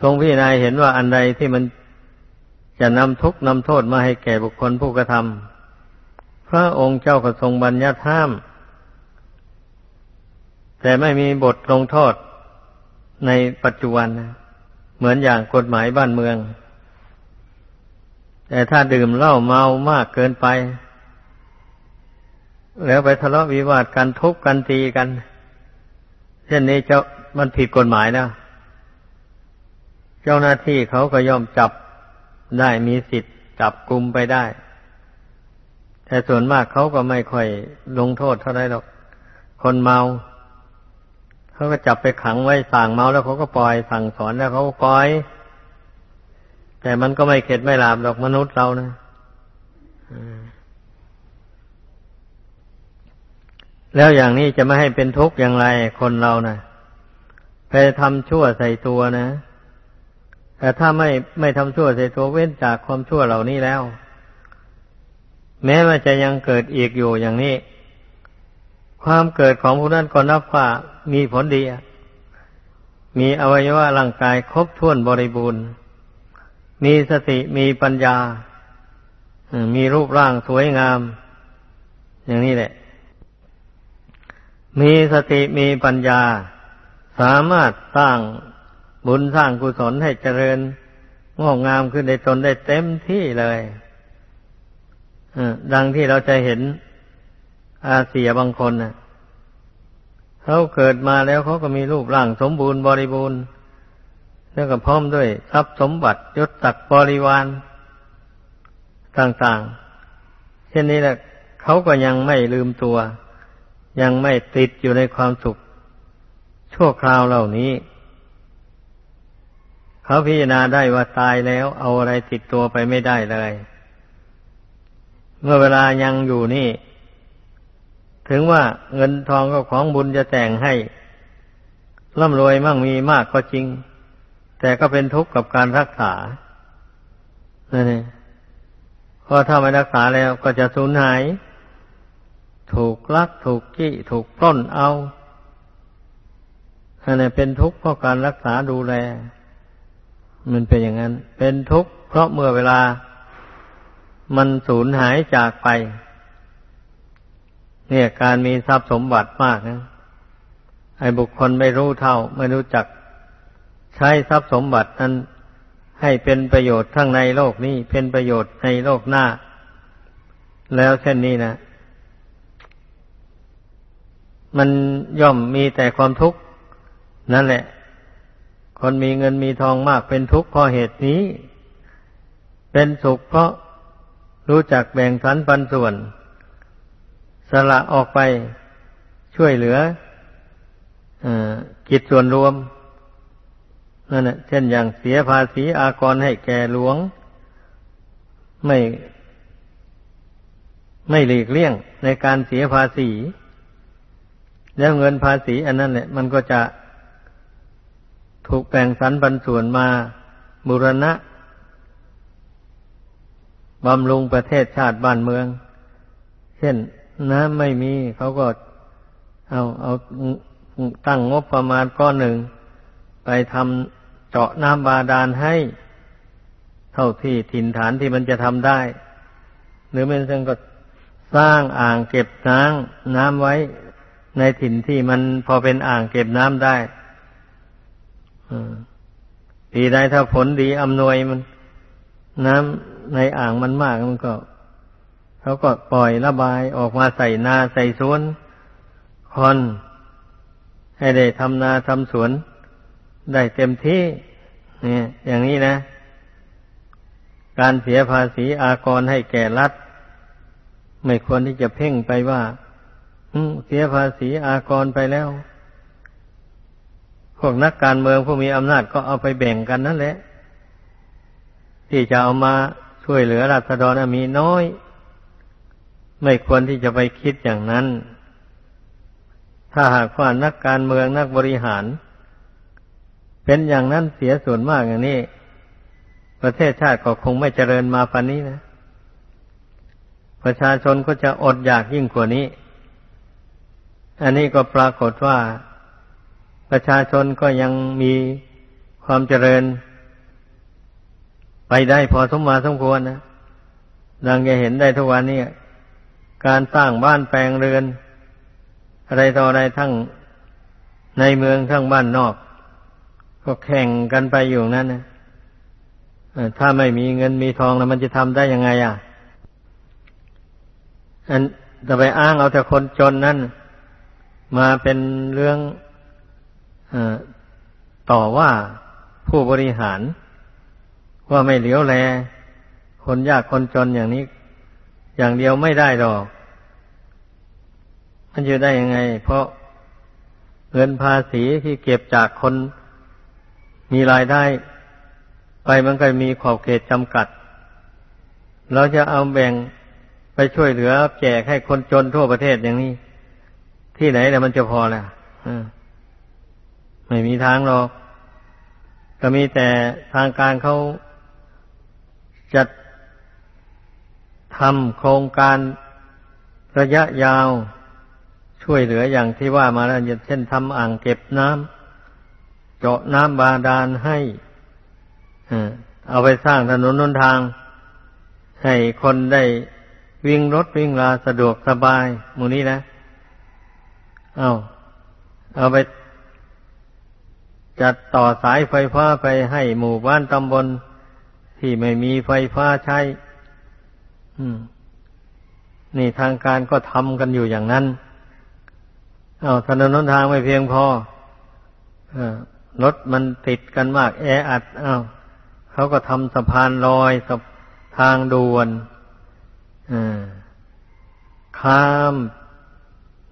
ทรงพิจารณาเห็นว่าอันใดที่มันจะนำทุกข์นำโทษมาให้แก่บุคคลผู้กระทำพระองค์เจ้าก็ทรงบัญญัติห้าม แต่ไม่มีบทลงโทษในปัจจุบันนะ เหมือนอย่างกฎหมายบ้านเมือง แต่ถ้าดื่มเหล้าเมามากเกินไป แล้วไปทะเลาะวิวาทกันทุบกันตีกัน เช่นนี้เจ้ามันผิดกฎหมายแล้วเจ้าหน้าที่เขาก็ย่อมจับได้มีสิทธิ์จับกลุ่มไปได้ แต่ส่วนมากเขาก็ไม่ค่อยลงโทษเท่าไรหรอก คนเมา เขาก็จับไปขังไว้สั่งเมาแล้วเขาก็ปล่อยสั่งสอนแล้วเขาก็ปล่อย แต่มันก็ไม่เข็ดไม่หลาบหรอกมนุษย์เรานะแล้วอย่างนี้จะไม่ให้เป็นทุกข์อย่างไรคนเรานะไปทำชั่วใส่ตัวนะแต่ถ้าไม่ไม่ทำชั่วใส่ตัวเว้นจากความชั่วเหล่านี้แล้ว แม้ว่าจะยังเกิดอีกอยู่อย่างนี้ ความเกิดของผู้นั้นก็นับว่ามีผลดี มีอวัยวะร่างกายครบถ้วนบริบูรณ์ มีสติมีปัญญา มีรูปร่างสวยงาม อย่างนี้แหละ มีสติมีปัญญา สามารถสร้างบุญสร้างกุศลให้เจริญงอกงามขึ้นในตนได้เต็มที่เลยดังที่เราจะเห็น อาเซียบางคนนะเขาเกิดมาแล้วเขาก็มีรูปร่างสมบูรณ์บริบูรณ์ แล้วก็พร้อมด้วยทรัพย์สมบัติยศศักบริวารต่างๆ เช่นนี้แหละเขาก็ยังไม่ลืมตัว ยังไม่ติดอยู่ในความสุข ชั่วคราวเหล่านี้ เขาพิจารณาได้ว่าตายแล้วเอาอะไรติดตัวไปไม่ได้เลย เมื่อเวลายังอยู่นี่ ถึงว่าเงินทองก็ของบุญจะแต่งให้ร่ำรวยมั่งมีมากก็จริง แต่ก็เป็นทุกข์กับการรักษานั่นเองเพราะถ้าไม่รักษาแล้วก็จะสูญหาย ถูกลักถูกจี้ถูกปล้นเอาอันนี้เป็นทุกข์เพราะการรักษาดูแล มันเป็นอย่างนั้น เป็นทุกข์เพราะเมื่อเวลา มันสูญหายจากไป เนี่ยการมีทรัพย์สมบัติมากนะไอ้บุคคลไม่รู้เท่า ไม่รู้จักใช้ทรัพย์สมบัตินั้นให้เป็นประโยชน์ทั้งในโลกนี้เป็นประโยชน์ในโลกหน้า แล้วเช่นนี้นะ มันย่อมมีแต่ความทุกข์ นั่นแหละ คนมีเงินมีทองมากเป็นทุกข์เพราะเหตุนี้ เป็นสุขเพราะรู้จักแบ่งสรรปันส่วน สละออกไปช่วยเหลืออกิจส่วนรวมนั่นแหละเช่นอย่างเสียภาษีอากรให้แก่หลวง ไม่ ไม่หลีกเลี่ยงในการเสียภาษี แล้วเงินภาษีอันนั้นเนี่ยมันก็จะถูกแบ่งสรรปันส่วนมาบุรณะบำรุงประเทศชาติบ้านเมือง เช่น น้ำไม่มีเขาก็เอาเอาตั้งงบประมาณก้อนหนึ่ง ไปทำเจาะน้ำบาดาลให้ เท่าที่ถิ่นฐานที่มันจะทำได้ หรือมันก็สร้างอ่างเก็บน้ำน้ำไว้ในถิ่นที่มันพอเป็นอ่างเก็บน้ำได้ปีใดถ้าผลดีอำนวยมัน น้ำในอ่างมันมากมันก็ เขาก็ปล่อยระบายออกมาใส่นาใส่สวนคอน ให้ได้ทำนาทำสวน ได้เต็มที่ เนี่ย อย่างนี้นะ การเสียภาษีอากรให้แก่รัฐ ไม่ควรที่จะเพ่งไปว่าเสียภาษีอากรไปแล้ว พวกนักการเมืองผู้มีอำนาจก็เอาไปแบ่งกันนั่นแหละ ที่จะเอามาช่วยเหลือราษฎรมีน้อย ไม่ควรที่จะไปคิดอย่างนั้น ถ้าหากว่านักการเมืองนักบริหาร เป็นอย่างนั้นเสียส่วนมากอย่างนี้ ประเทศชาติก็คงไม่เจริญมาปันนี้นะ ประชาชนก็จะอดอยากยิ่งกว่านี้ อันนี้ก็ปรากฏว่า ประชาชนก็ยังมีความเจริญ ไปได้พอสมมาสมควรนะดังจะเห็นได้ทุกวันนี้ การสร้างบ้านแปลงเรือน อะไรต่ออะไรทั้งในเมืองทั้งบ้านนอก ก็แข่งกันไปอยู่นั้นนะถ้าไม่มีเงินมีทองแล้วมันจะทำได้ยังไงอะ อันจะไปอ้างเอาแต่คนจนนั่นมาเป็นเรื่องต่อว่าผู้บริหาร ว่าไม่เหลียวแล คนยากคนจนอย่างนี้ อย่างเดียวไม่ได้หรอก มันจะได้ยังไง เพราะเงินภาษีที่เก็บจากคนมีรายได้ ไปมันก็มีขอบเขตจำกัด เราจะเอาแบ่งไปช่วยเหลือแจกให้คนจนทั่วประเทศอย่างนี้ ที่ไหนแต่มันจะพอแล้วไม่มีทางหรอก ก็มีแต่ทางการเขาจัด ทำโครงการระยะยาวช่วยเหลืออย่างที่ว่ามาแล้วเช่นทำอ่างเก็บน้ำเจาะน้ำบาดาลให้เอาไปสร้างถนนนนทาง ให้คนได้วิ่งรถวิ่งลาสะดวกสบายมูนี้นะ เอาเอาไปจัดต่อสายไฟฟ้าไปให้หมู่บ้านตำบลที่ไม่มีไฟฟ้าใช้ นี่ทางการก็ทำกันอยู่อย่างนั้น เอาถนนนทางไม่เพียงพอรถมันติดกันมาก แออัด เอาเขาก็ทำสะพานลอยสทางด่วนข้าม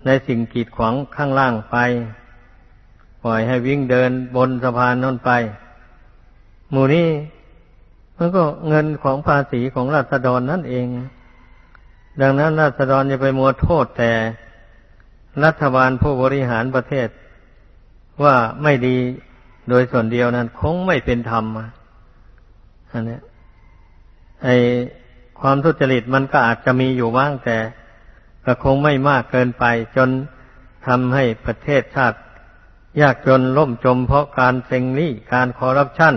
ในสิ่งกีดขวางข้างล่างไป ปล่อยให้วิ่งเดินบนสะพานนั่นไป หมู่นี้ มันก็เงินของภาษีของรัษฎรนั่นเอง ดังนั้นรัษฎรจะไปมัวโทษแต่รัฐบาลผู้บริหารประเทศว่าไม่ดีโดยส่วนเดียวนั้น คงไม่เป็นธรรมอันนี้ไอความทุจริตมันก็อาจจะมีอยู่บ้างแต่ก็คงไม่มากเกินไป จนทำให้ประเทศชาติ ยากจนล่มจมเพราะการเซ็งนี้การคอร์รัปชัน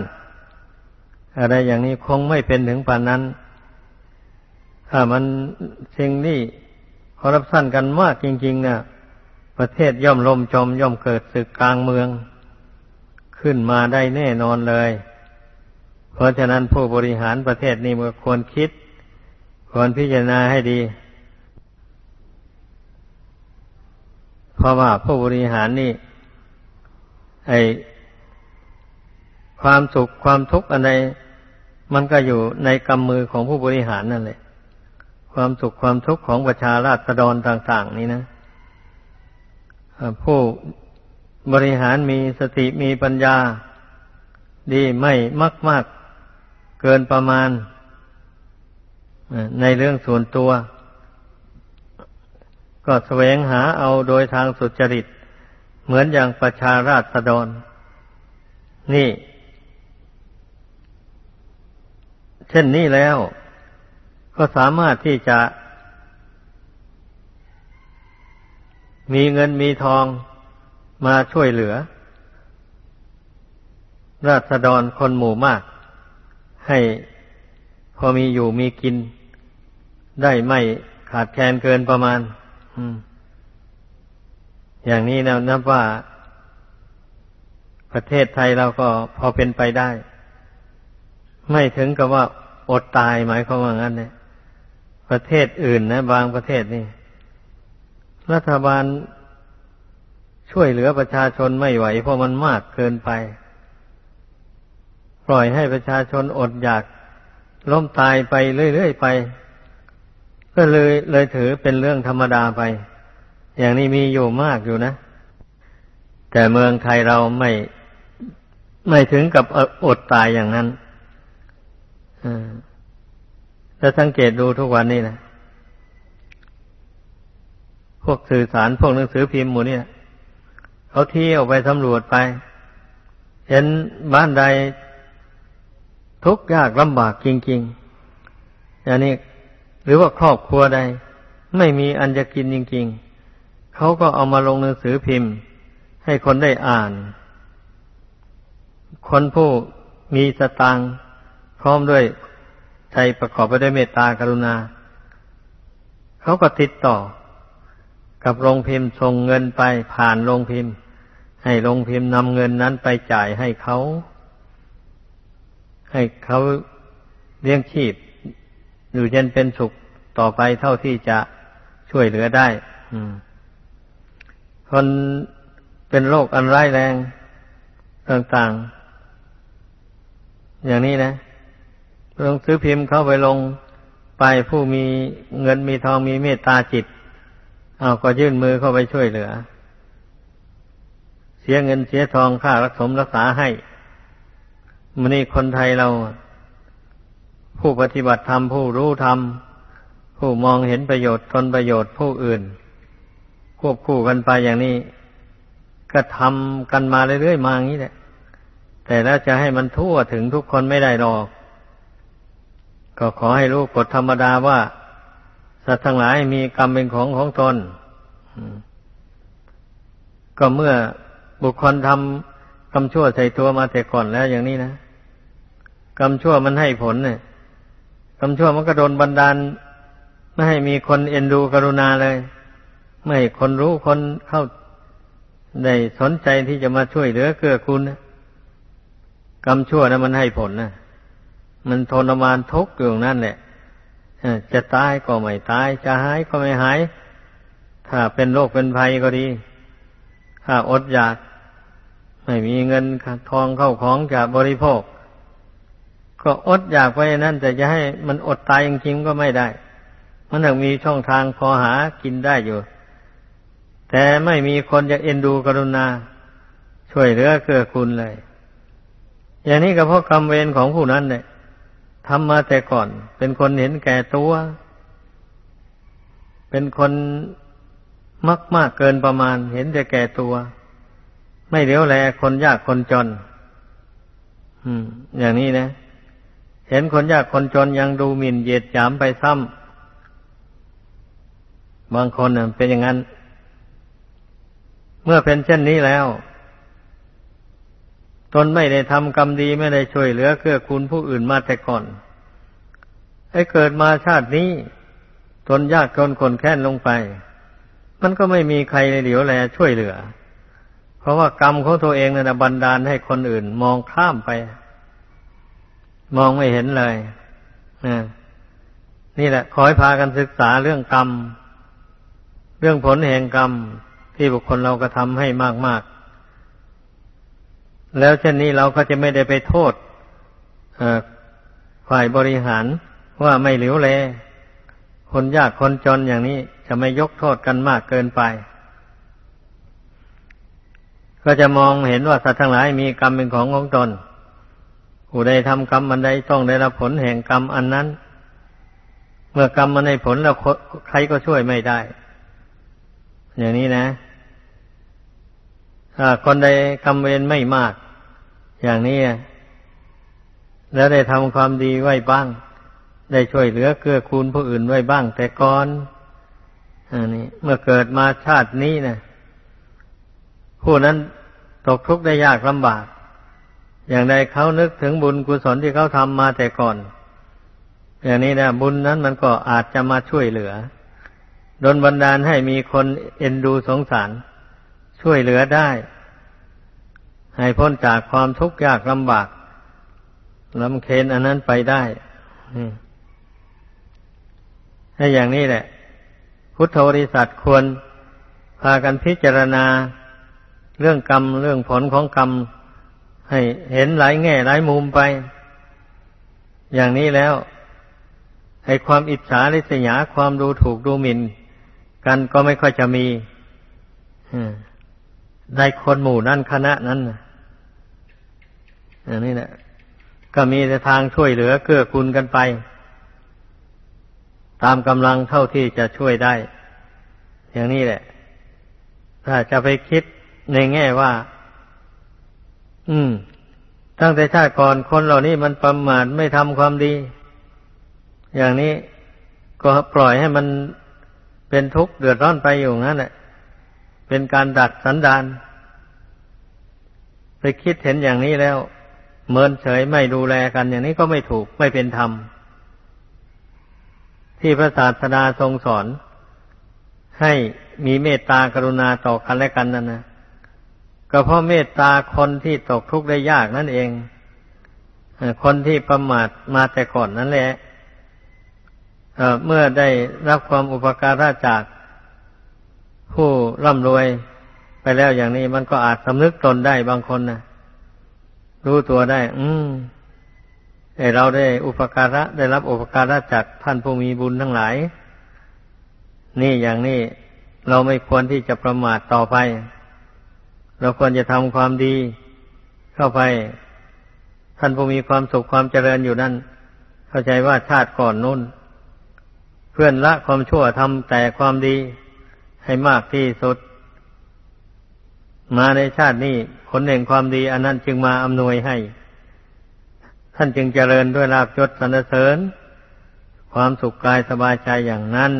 อะไรอย่างนี้คงไม่เป็นถึงป่านนั้น ถ้ามันเซ็งนี้คอร์รัปชันกันมากจริง ๆ เนี่ยประเทศย่อมล่มจมย่อมเกิดศึกกลางเมือง ขึ้นมาได้แน่นอนเลย เพราะฉะนั้นผู้บริหารประเทศนี่มันควรคิด ควรพิจารณาให้ดี เพราะว่าผู้บริหารนี่ ไอ ความสุขความทุกข์อะไรมันก็อยู่ในกำมือของผู้บริหารนั่นแหละ ความสุขความทุกข์ของประชาราษฎรต่าง ๆ นี่นะผู้บริหารมีสติมีปัญญา ดีไม่มากมากเกินประมาณ ในเรื่องส่วนตัว ก็แสวงหาเอาโดยทางสุจริต เหมือนอย่างประชาราษฎร นี่ เช่นนี้แล้ว ก็สามารถที่จะ มีเงินมีทองมาช่วยเหลือ ราษฎรคนหมู่มาก ให้พอมีอยู่มีกิน ได้ไม่ขาดแคลนเกินประมาณอย่างนี้นะนับว่าประเทศไทยเราก็พอเป็นไปได้ ไม่ถึงกับว่า อดตายหมายความว่างั้นเนี่ยประเทศอื่นนะ บางประเทศนี่ รัฐบาลช่วยเหลือประชาชนไม่ไหว เพราะมันมากเกินไป ปล่อยให้ประชาชนอดอยากล้มตายไปเรื่อยๆไป ก็เลยเลยถือเป็นเรื่องธรรมดาไป อย่างนี้มีอยู่มากอยู่นะ แต่เมืองไทยเราไม่ไม่ถึงกับอดตายอย่างนั้น ถ้าสังเกตดูทุกวันนี้นะพวกสื่อสารพวกหนังสือพิมพ์หมู่นี่เขาเที่ยวไปสำรวจไป เห็นบ้านใดทุกข์ยากลำบากจริงๆอย่างนี้หรือว่าครอบครัวใด ไม่มีอันจะกินจริง ๆเขาก็เอามาลงหนังสือพิมพ์ ให้คนได้อ่าน คนผู้มีสตางค์ พร้อมด้วยใจประกอบไปด้วยเมตตากรุณา เขาก็ติดต่อ กับโรงพิมพ์ส่งเงินไปผ่านโรงพิมพ์ ให้โรงพิมพ์นำเงินนั้นไปจ่ายให้เขา ให้เขาเลี้ยงชีพ อยู่เย็นเป็นสุขต่อไปเท่าที่จะช่วยเหลือได้คนเป็นโรคอันร้ายแรงต่างๆ อย่างนี้นะ ลงซื้อพิมพ์เข้าไปลงไปผู้มีเงินมีทองมีเมตตาจิต เอาก็ยื่นมือเข้าไปช่วยเหลือ เสียเงินเสียทองค่ารักสมรักษาให้มันนี่คนไทยเรา ผู้ปฏิบัติธรรมผู้รู้ธรรม ผู้มองเห็นประโยชน์ตนประโยชน์ผู้อื่น ควบคู่กันไปอย่างนี้ ก็ทำกันมาเรื่อยๆมาอย่างนี้แหละแต่แล้วจะให้มันทั่วถึงทุกคนไม่ได้หรอก ก็ขอให้รู้กฎธรรมดาว่า สัตว์ทั้งหลายมีกรรมเป็นของของตนก็เมื่อบุคคลทำกรรมชั่วใส่ตัวมาแต่ก่อนแล้วอย่างนี้นะกรรมชั่วมันให้ผลเนี่ยทำชั่วมันก็โดนบันดาล ไม่ให้มีคนเอ็นดูกรุณาเลย ไม่ให้คนรู้คนเข้าได้สนใจที่จะมาช่วยเหลือเกื้อกูลกรรมชั่วนะมันให้ผลนะ มันทรมานทุกข์อยู่นั่นแหละจะตายก็ไม่ตาย จะหายก็ไม่หาย ถ้าเป็นโรคเป็นภัยก็ดี ถ้าอดอยาก ไม่มีเงินทองเข้าของจะบริโภค ก็อดอยากไปนั่นแต่จะให้มันอดตายจริงๆก็ไม่ได้ มันถึงมีช่องทางพอหากินได้อยู่ แต่ไม่มีคนจะเอ็นดูกรุณา ช่วยเหลือเกื้อกูลเลย อย่างนี้ก็เพราะกรรมเวรของผู้นั้นเนี่ย ทำมาแต่ก่อน เป็นคนเห็นแก่ตัว เป็นคนมากมากเกินประมาณ เห็นแต่แก่ตัว ไม่เลี้ยวแลคนยากคนจน อืม อย่างนี้นะ เห็นคนยากคนจนยังดูหมิ่นเหยียดหยามไปซ้ำบางคนเป็นอย่างนั้น เมื่อเป็นเช่นนี้แล้ว ตนไม่ได้ทำกรรมดีไม่ได้ช่วยเหลือเกื้อกูลผู้อื่นมาแต่ก่อนไอ้เกิดมาชาตินี้ ตนยากจนคนแค้นลงไป มันก็ไม่มีใครเหลียวแลช่วยเหลือ เพราะว่ากรรมของตัวเองนั่นบันดาลให้คนอื่น มองข้ามไป มองไม่เห็นเลยนี่แหละขอให้พากันศึกษาเรื่องกรรม เรื่องผลแห่งกรรมที่บุคคลเรากระทำให้มาก แล้วเช่นนี้เราก็จะไม่ได้ไปโทษฝ่ายบริหารว่าไม่เหลียวแล คนยากคนจนอย่างนี้จะไม่ยกโทษกันมากเกินไป ก็จะมองเห็นว่าสัตว์ทั้งหลายมีกรรมเป็นของของตนผู้ใดทำกรรมอันใดต้องได้รับผลแห่งกรรมอันนั้น เมื่อกรรมมันในผลแล้วใครก็ช่วยไม่ได้ อย่างนี้นะถ้าคนใดกรรมเวรไม่มาก อย่างนี้แล้วได้ทำความดีไว้บ้าง ได้ช่วยเหลือเกื้อกูลผู้อื่นไว้บ้าง แต่ก่อนอันนี้ เมื่อเกิดมาชาตินี้นะผู้นั้นตกทุกข์ได้ยากลำบาก อย่างใดเขานึกถึงบุญกุศลที่เขาทำมาแต่ก่อน อย่างนี้นะบุญนั้นมันก็อาจจะมาช่วยเหลือดนบันดาลให้มีคนเอ็นดูสงสาร ช่วยเหลือได้ ให้พ้นจากความทุกข์ยากลำบากลำเค็นอันนั้นไปได้ให้อย่างนี้แหละ พุทธบริษัทควรพากันพิจารณาเรื่องกรรมเรื่องผลของกรรม ให้เห็นหลายแง่หลายมุมไป อย่างนี้แล้วให้ความอิจฉาริษยาความดูถูกดูหมิน่น กันก็ไม่ค่อยจะมีในคนหมู่นั้นคณะนั้น อย่างนี้แหละก็มีแต่ทางช่วยเหลือเกื้อกูลกันไป ตามกำลังเท่าที่จะช่วยได้ อย่างนี้แหละ ถ้าจะไปคิดในแง่ว่า อืม ตั้งแต่ชาติก่อนคนเหล่านี้มันประมาทไม่ทำความดี อย่างนี้ก็ปล่อยให้มันเป็นทุกข์เดือดร้อนไปอยู่งั้นแหละเป็นการดัดสันดาน ไปคิดเห็นอย่างนี้แล้ว เมินเฉยไม่ดูแลกันอย่างนี้ก็ไม่ถูกไม่เป็นธรรม ที่พระศาสดาทรงสอน ให้มีเมตตากรุณาต่อกันและกันนั่นนะก็เพราะเมตตาคนที่ตกทุกข์ได้ยากนั่นเองคนที่ประมาทมาแต่ก่อนนั่นแหละเมื่อได้รับความอุปการะจากผู้ร่ำรวยไปแล้วอย่างนี้มันก็อาจสำนึกตนได้บางคนนะ รู้ตัวได้ อืมเราได้อุปการะได้รับอุปการะจากท่านผู้มีบุญทั้งหลาย นี่อย่างนี้เราไม่ควรที่จะประมาทต่อไป เราควรจะทำความดีเข้าไป ท่านผู้มีความสุขความเจริญอยู่นั่น เข้าใจว่าชาติก่อนนู้นเพื่อนละความชั่วทำแต่ความดีให้มากที่สุด มาในชาตินี้ผลแห่งความดีอันนั้นจึงมาอำนวยให้ ท่านจึงเจริญด้วยลาบยศสรรเสริญ ความสุขกายสบายใจอย่างนั้น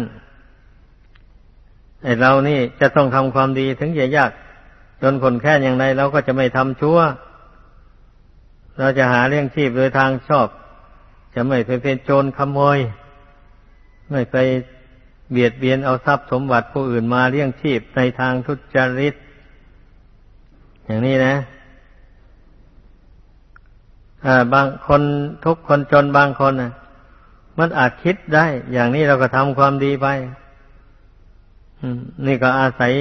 ไอเรานี่จะต้องทำความดีถึงจะยาก จนคนแค่อย่างไรเราก็จะไม่ทำชั่ว เราจะหาเลี้ยงชีพโดยทางชอบ จะไม่ไปเป็นโจรขโมย ไม่ไปเบียดเบียนเอาทรัพย์สมบัติผู้อื่นมาเลี้ยงชีพในทางทุจริต อย่างนี้นะบางคนทุกคนจนบางคนนะมันอาจคิดได้ อย่างนี้เราก็ทำความดีไปนี่ก็อาศัย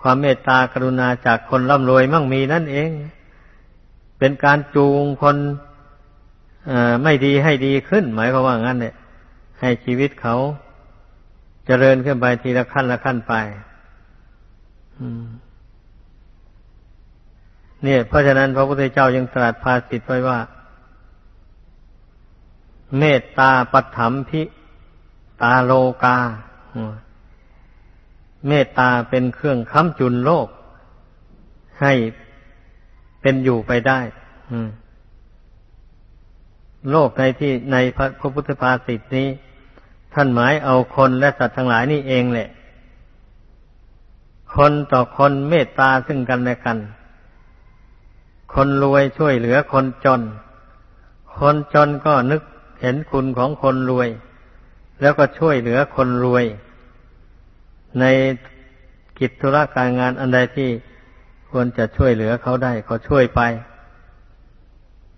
ความเมตตากรุณาจากคนร่ำรวยมั่งมีนั่นเอง เป็นการจูงคนไม่ดีให้ดีขึ้น หมายความว่างั้นเนี่ยให้ชีวิตเขาจเจริญขึ้นไปทีละขั้นละขั้นไป เนี่ย เพราะฉะนั้นพระพุทธเจ้ายังตรัสภาสิทไว้ว่า เมตตาปัฏฐมพิตาโลกา เมตตาเป็นเครื่องค้ำจุนโลก ให้เป็นอยู่ไปได้โลกในที่ในพระพุทธภาษิตนี้ ท่านหมายเอาคนและสัตว์ทั้งหลายนี่เองแหละ คนต่อคนเมตตาซึ่งกันและกัน คนรวยช่วยเหลือคนจน คนจนก็นึกเห็นคุณของคนรวย แล้วก็ช่วยเหลือคนรวย ในกิจธุระการงานอันใดที่ควรจะช่วยเหลือเขาได้เขาช่วยไป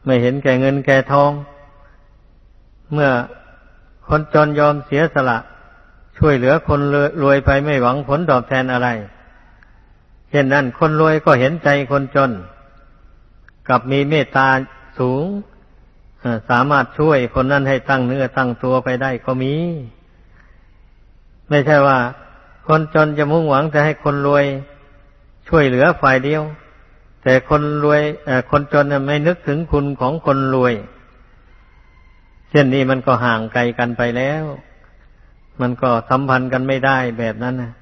ไม่เห็นแก่เงินแก่ทอง เมื่อคนจนยอมเสียสละ ช่วยเหลือคนรวยไปไม่หวังผลตอบแทนอะไร เช่นนั้นคนรวยก็เห็นใจคนจน กับมีเมตตาสูงสามารถช่วยคนนั้นให้ตั้งเนื้อตั้งตัวไปได้ก็มี ไม่ใช่ว่า คนจนจะมุ่งหวังจะให้คนรวยช่วยเหลือฝ่ายเดียว แต่คนรวยคนจนไม่นึกถึงคุณของคนรวย เช่นนี้มันก็ห่างไกลกันไปแล้ว มันก็สัมพันธ์กันไม่ได้แบบนั้นนะ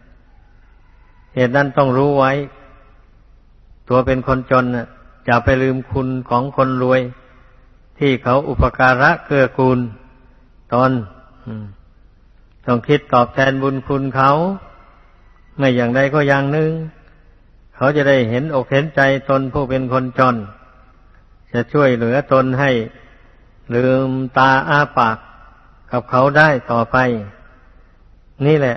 เหตุนั้นต้องรู้ไว้ ตัวเป็นคนจนจะ ไปลืมคุณของคนรวย ที่เขาอุปการะเกื้อกูลตนต้องคิดตอบแทนบุญคุณเขา ไม่อย่างใดก็อย่างหนึ่ง เขาจะได้เห็นอกเห็นใจตนผู้เป็นคนจน จะช่วยเหลือตนให้ลืมตาอ้าปากกับเขาได้ต่อไป นี่แหละ